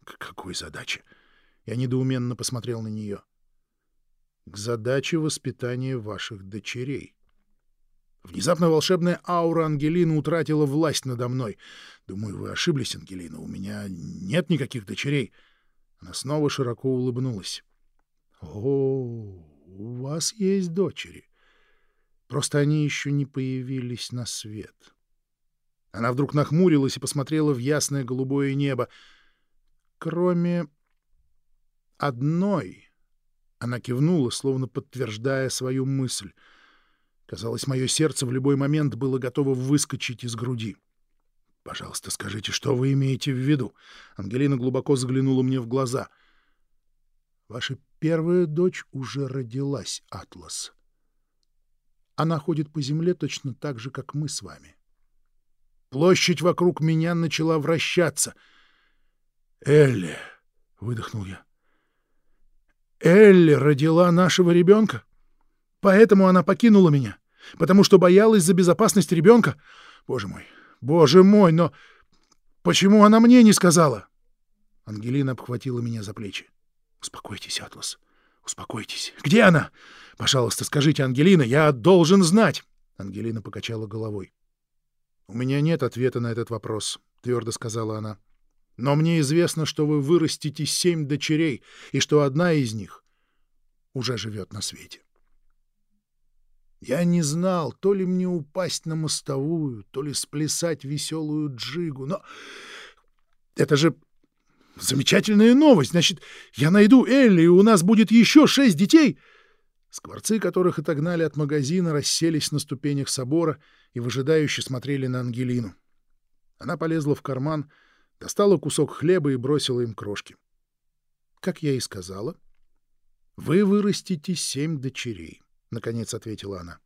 «К какой задаче?» Я недоуменно посмотрел на нее. «К задаче воспитания ваших дочерей». Внезапно волшебная аура Ангелины утратила власть надо мной. Думаю, вы ошиблись, Ангелина. У меня нет никаких дочерей. Она снова широко улыбнулась. — О, у вас есть дочери. Просто они еще не появились на свет. Она вдруг нахмурилась и посмотрела в ясное голубое небо. Кроме одной... Она кивнула, словно подтверждая свою мысль. Казалось, мое сердце в любой момент было готово выскочить из груди. «Пожалуйста, скажите, что вы имеете в виду?» Ангелина глубоко заглянула мне в глаза. «Ваша первая дочь уже родилась, Атлас. Она ходит по земле точно так же, как мы с вами. Площадь вокруг меня начала вращаться. «Элли!» — выдохнул я. Элли родила нашего ребенка? Поэтому она покинула меня? Потому что боялась за безопасность ребенка? Боже мой, боже мой, но почему она мне не сказала? Ангелина обхватила меня за плечи. Успокойтесь, Атлас. Успокойтесь. Где она? Пожалуйста, скажите, Ангелина, я должен знать. Ангелина покачала головой. У меня нет ответа на этот вопрос, твердо сказала она. Но мне известно, что вы вырастите семь дочерей, и что одна из них уже живет на свете. Я не знал, то ли мне упасть на мостовую, то ли сплясать веселую джигу, но это же замечательная новость. Значит, я найду Элли, и у нас будет еще шесть детей. Скворцы, которых отогнали от магазина, расселись на ступенях собора и выжидающе смотрели на Ангелину. Она полезла в карман — достала кусок хлеба и бросила им крошки. Как я и сказала, вы вырастите семь дочерей, — наконец ответила она.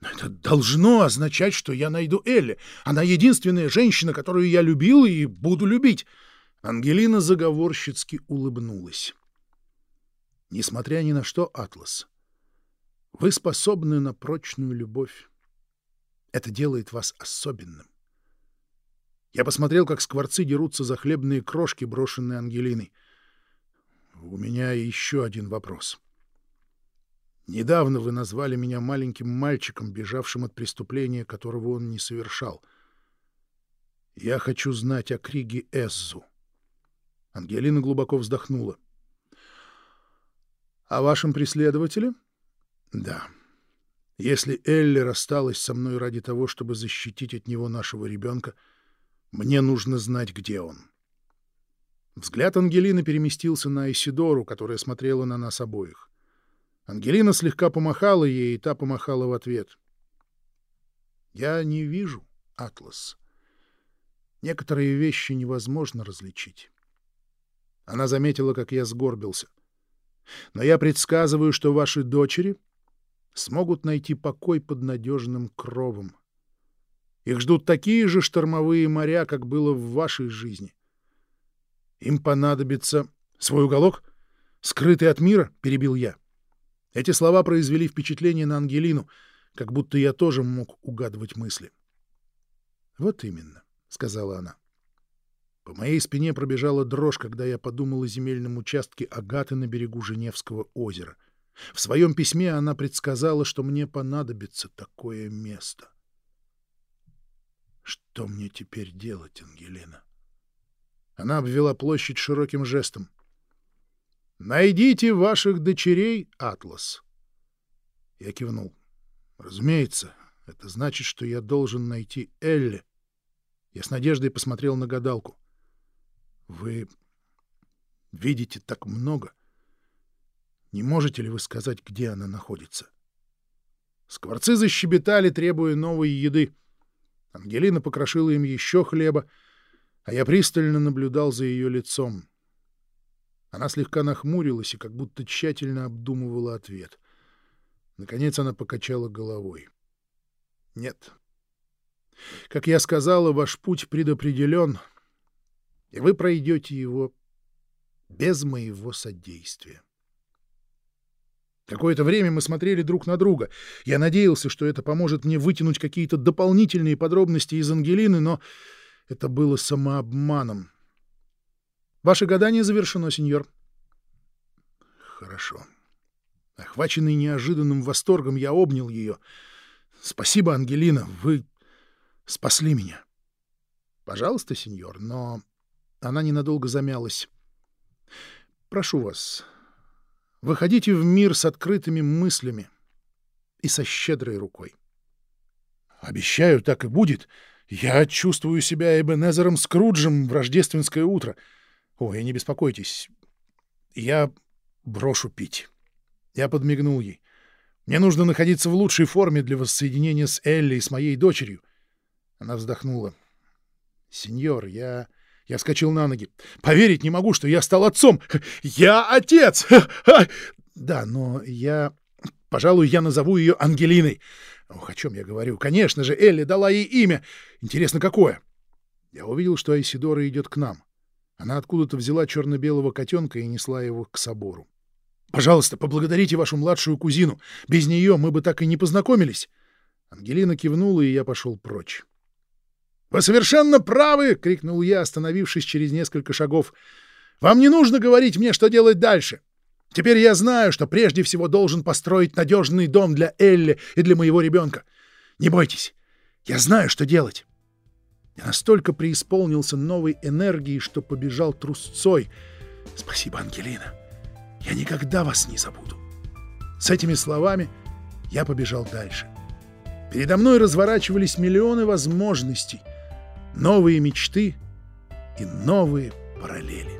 Это должно означать, что я найду Элли. Она единственная женщина, которую я любил и буду любить. Ангелина заговорщицки улыбнулась. Несмотря ни на что, Атлас, вы способны на прочную любовь. Это делает вас особенным. Я посмотрел, как скворцы дерутся за хлебные крошки, брошенные Ангелиной. У меня еще один вопрос. Недавно вы назвали меня маленьким мальчиком, бежавшим от преступления, которого он не совершал. Я хочу знать о Криге Эззу. Ангелина глубоко вздохнула. — О вашем преследователе? — Да. Если Элли рассталась со мной ради того, чтобы защитить от него нашего ребенка, — мне нужно знать, где он. Взгляд Ангелины переместился на Исидору, которая смотрела на нас обоих. Ангелина слегка помахала ей, и та помахала в ответ. «Я не вижу, Атлас. Некоторые вещи невозможно различить». Она заметила, как я сгорбился. «Но я предсказываю, что ваши дочери смогут найти покой под надежным кровом. Их ждут такие же штормовые моря, как было в вашей жизни. Им понадобится свой уголок, скрытый от мира, — перебил я. Эти слова произвели впечатление на Ангелину, как будто я тоже мог угадывать мысли. — Вот именно, — сказала она. По моей спине пробежала дрожь, когда я подумал о земельном участке Агаты на берегу Женевского озера. В своем письме она предсказала, что мне понадобится такое место. — что мне теперь делать, Ангелина? Она обвела площадь широким жестом. «Найдите ваших дочерей, Атлас!» Я кивнул. «Разумеется, это значит, что я должен найти Элли». Я с надеждой посмотрел на гадалку. «Вы видите так много. Не можете ли вы сказать, где она находится?» Скворцы защебетали, требуя новой еды. Ангелина покрошила им еще хлеба, а я пристально наблюдал за ее лицом. Она слегка нахмурилась и как будто тщательно обдумывала ответ. Наконец она покачала головой. — Нет. Как я сказала, ваш путь предопределен, и вы пройдете его без моего содействия. Какое-то время мы смотрели друг на друга. Я надеялся, что это поможет мне вытянуть какие-то дополнительные подробности из Ангелины, но это было самообманом. Ваше гадание завершено, сеньор. Хорошо. Охваченный неожиданным восторгом, я обнял ее. Спасибо, Ангелина, вы спасли меня. Пожалуйста, сеньор, но она ненадолго замялась. Прошу вас, Выходите в мир с открытыми мыслями и со щедрой рукой. Обещаю, так и будет. Я чувствую себя Эбенезером Скруджем в рождественское утро. Ой, не беспокойтесь. Я брошу пить. Я подмигнул ей. Мне нужно находиться в лучшей форме для воссоединения с Элли и с моей дочерью. Она вздохнула. Сеньор, я... Я вскочил на ноги. «Поверить не могу, что я стал отцом! Я отец! Да, но я... Пожалуй, я назову ее Ангелиной. Ох, о чем я говорю? Конечно же, Элли дала ей имя. Интересно, какое?» Я увидел, что Айсидора идет к нам. Она откуда-то взяла черно-белого котенка и несла его к собору. Пожалуйста, поблагодарите вашу младшую кузину. Без нее мы бы так и не познакомились. Ангелина кивнула, и я пошел прочь. «Вы совершенно правы!» — крикнул я, остановившись через несколько шагов. «Вам не нужно говорить мне, что делать дальше. Теперь я знаю, что прежде всего должен построить надежный дом для Элли и для моего ребенка. Не бойтесь, я знаю, что делать». Я настолько преисполнился новой энергией, что побежал трусцой. «Спасибо, Ангелина. Я никогда вас не забуду». С этими словами я побежал дальше. Передо мной разворачивались миллионы возможностей — новые мечты и новые параллели.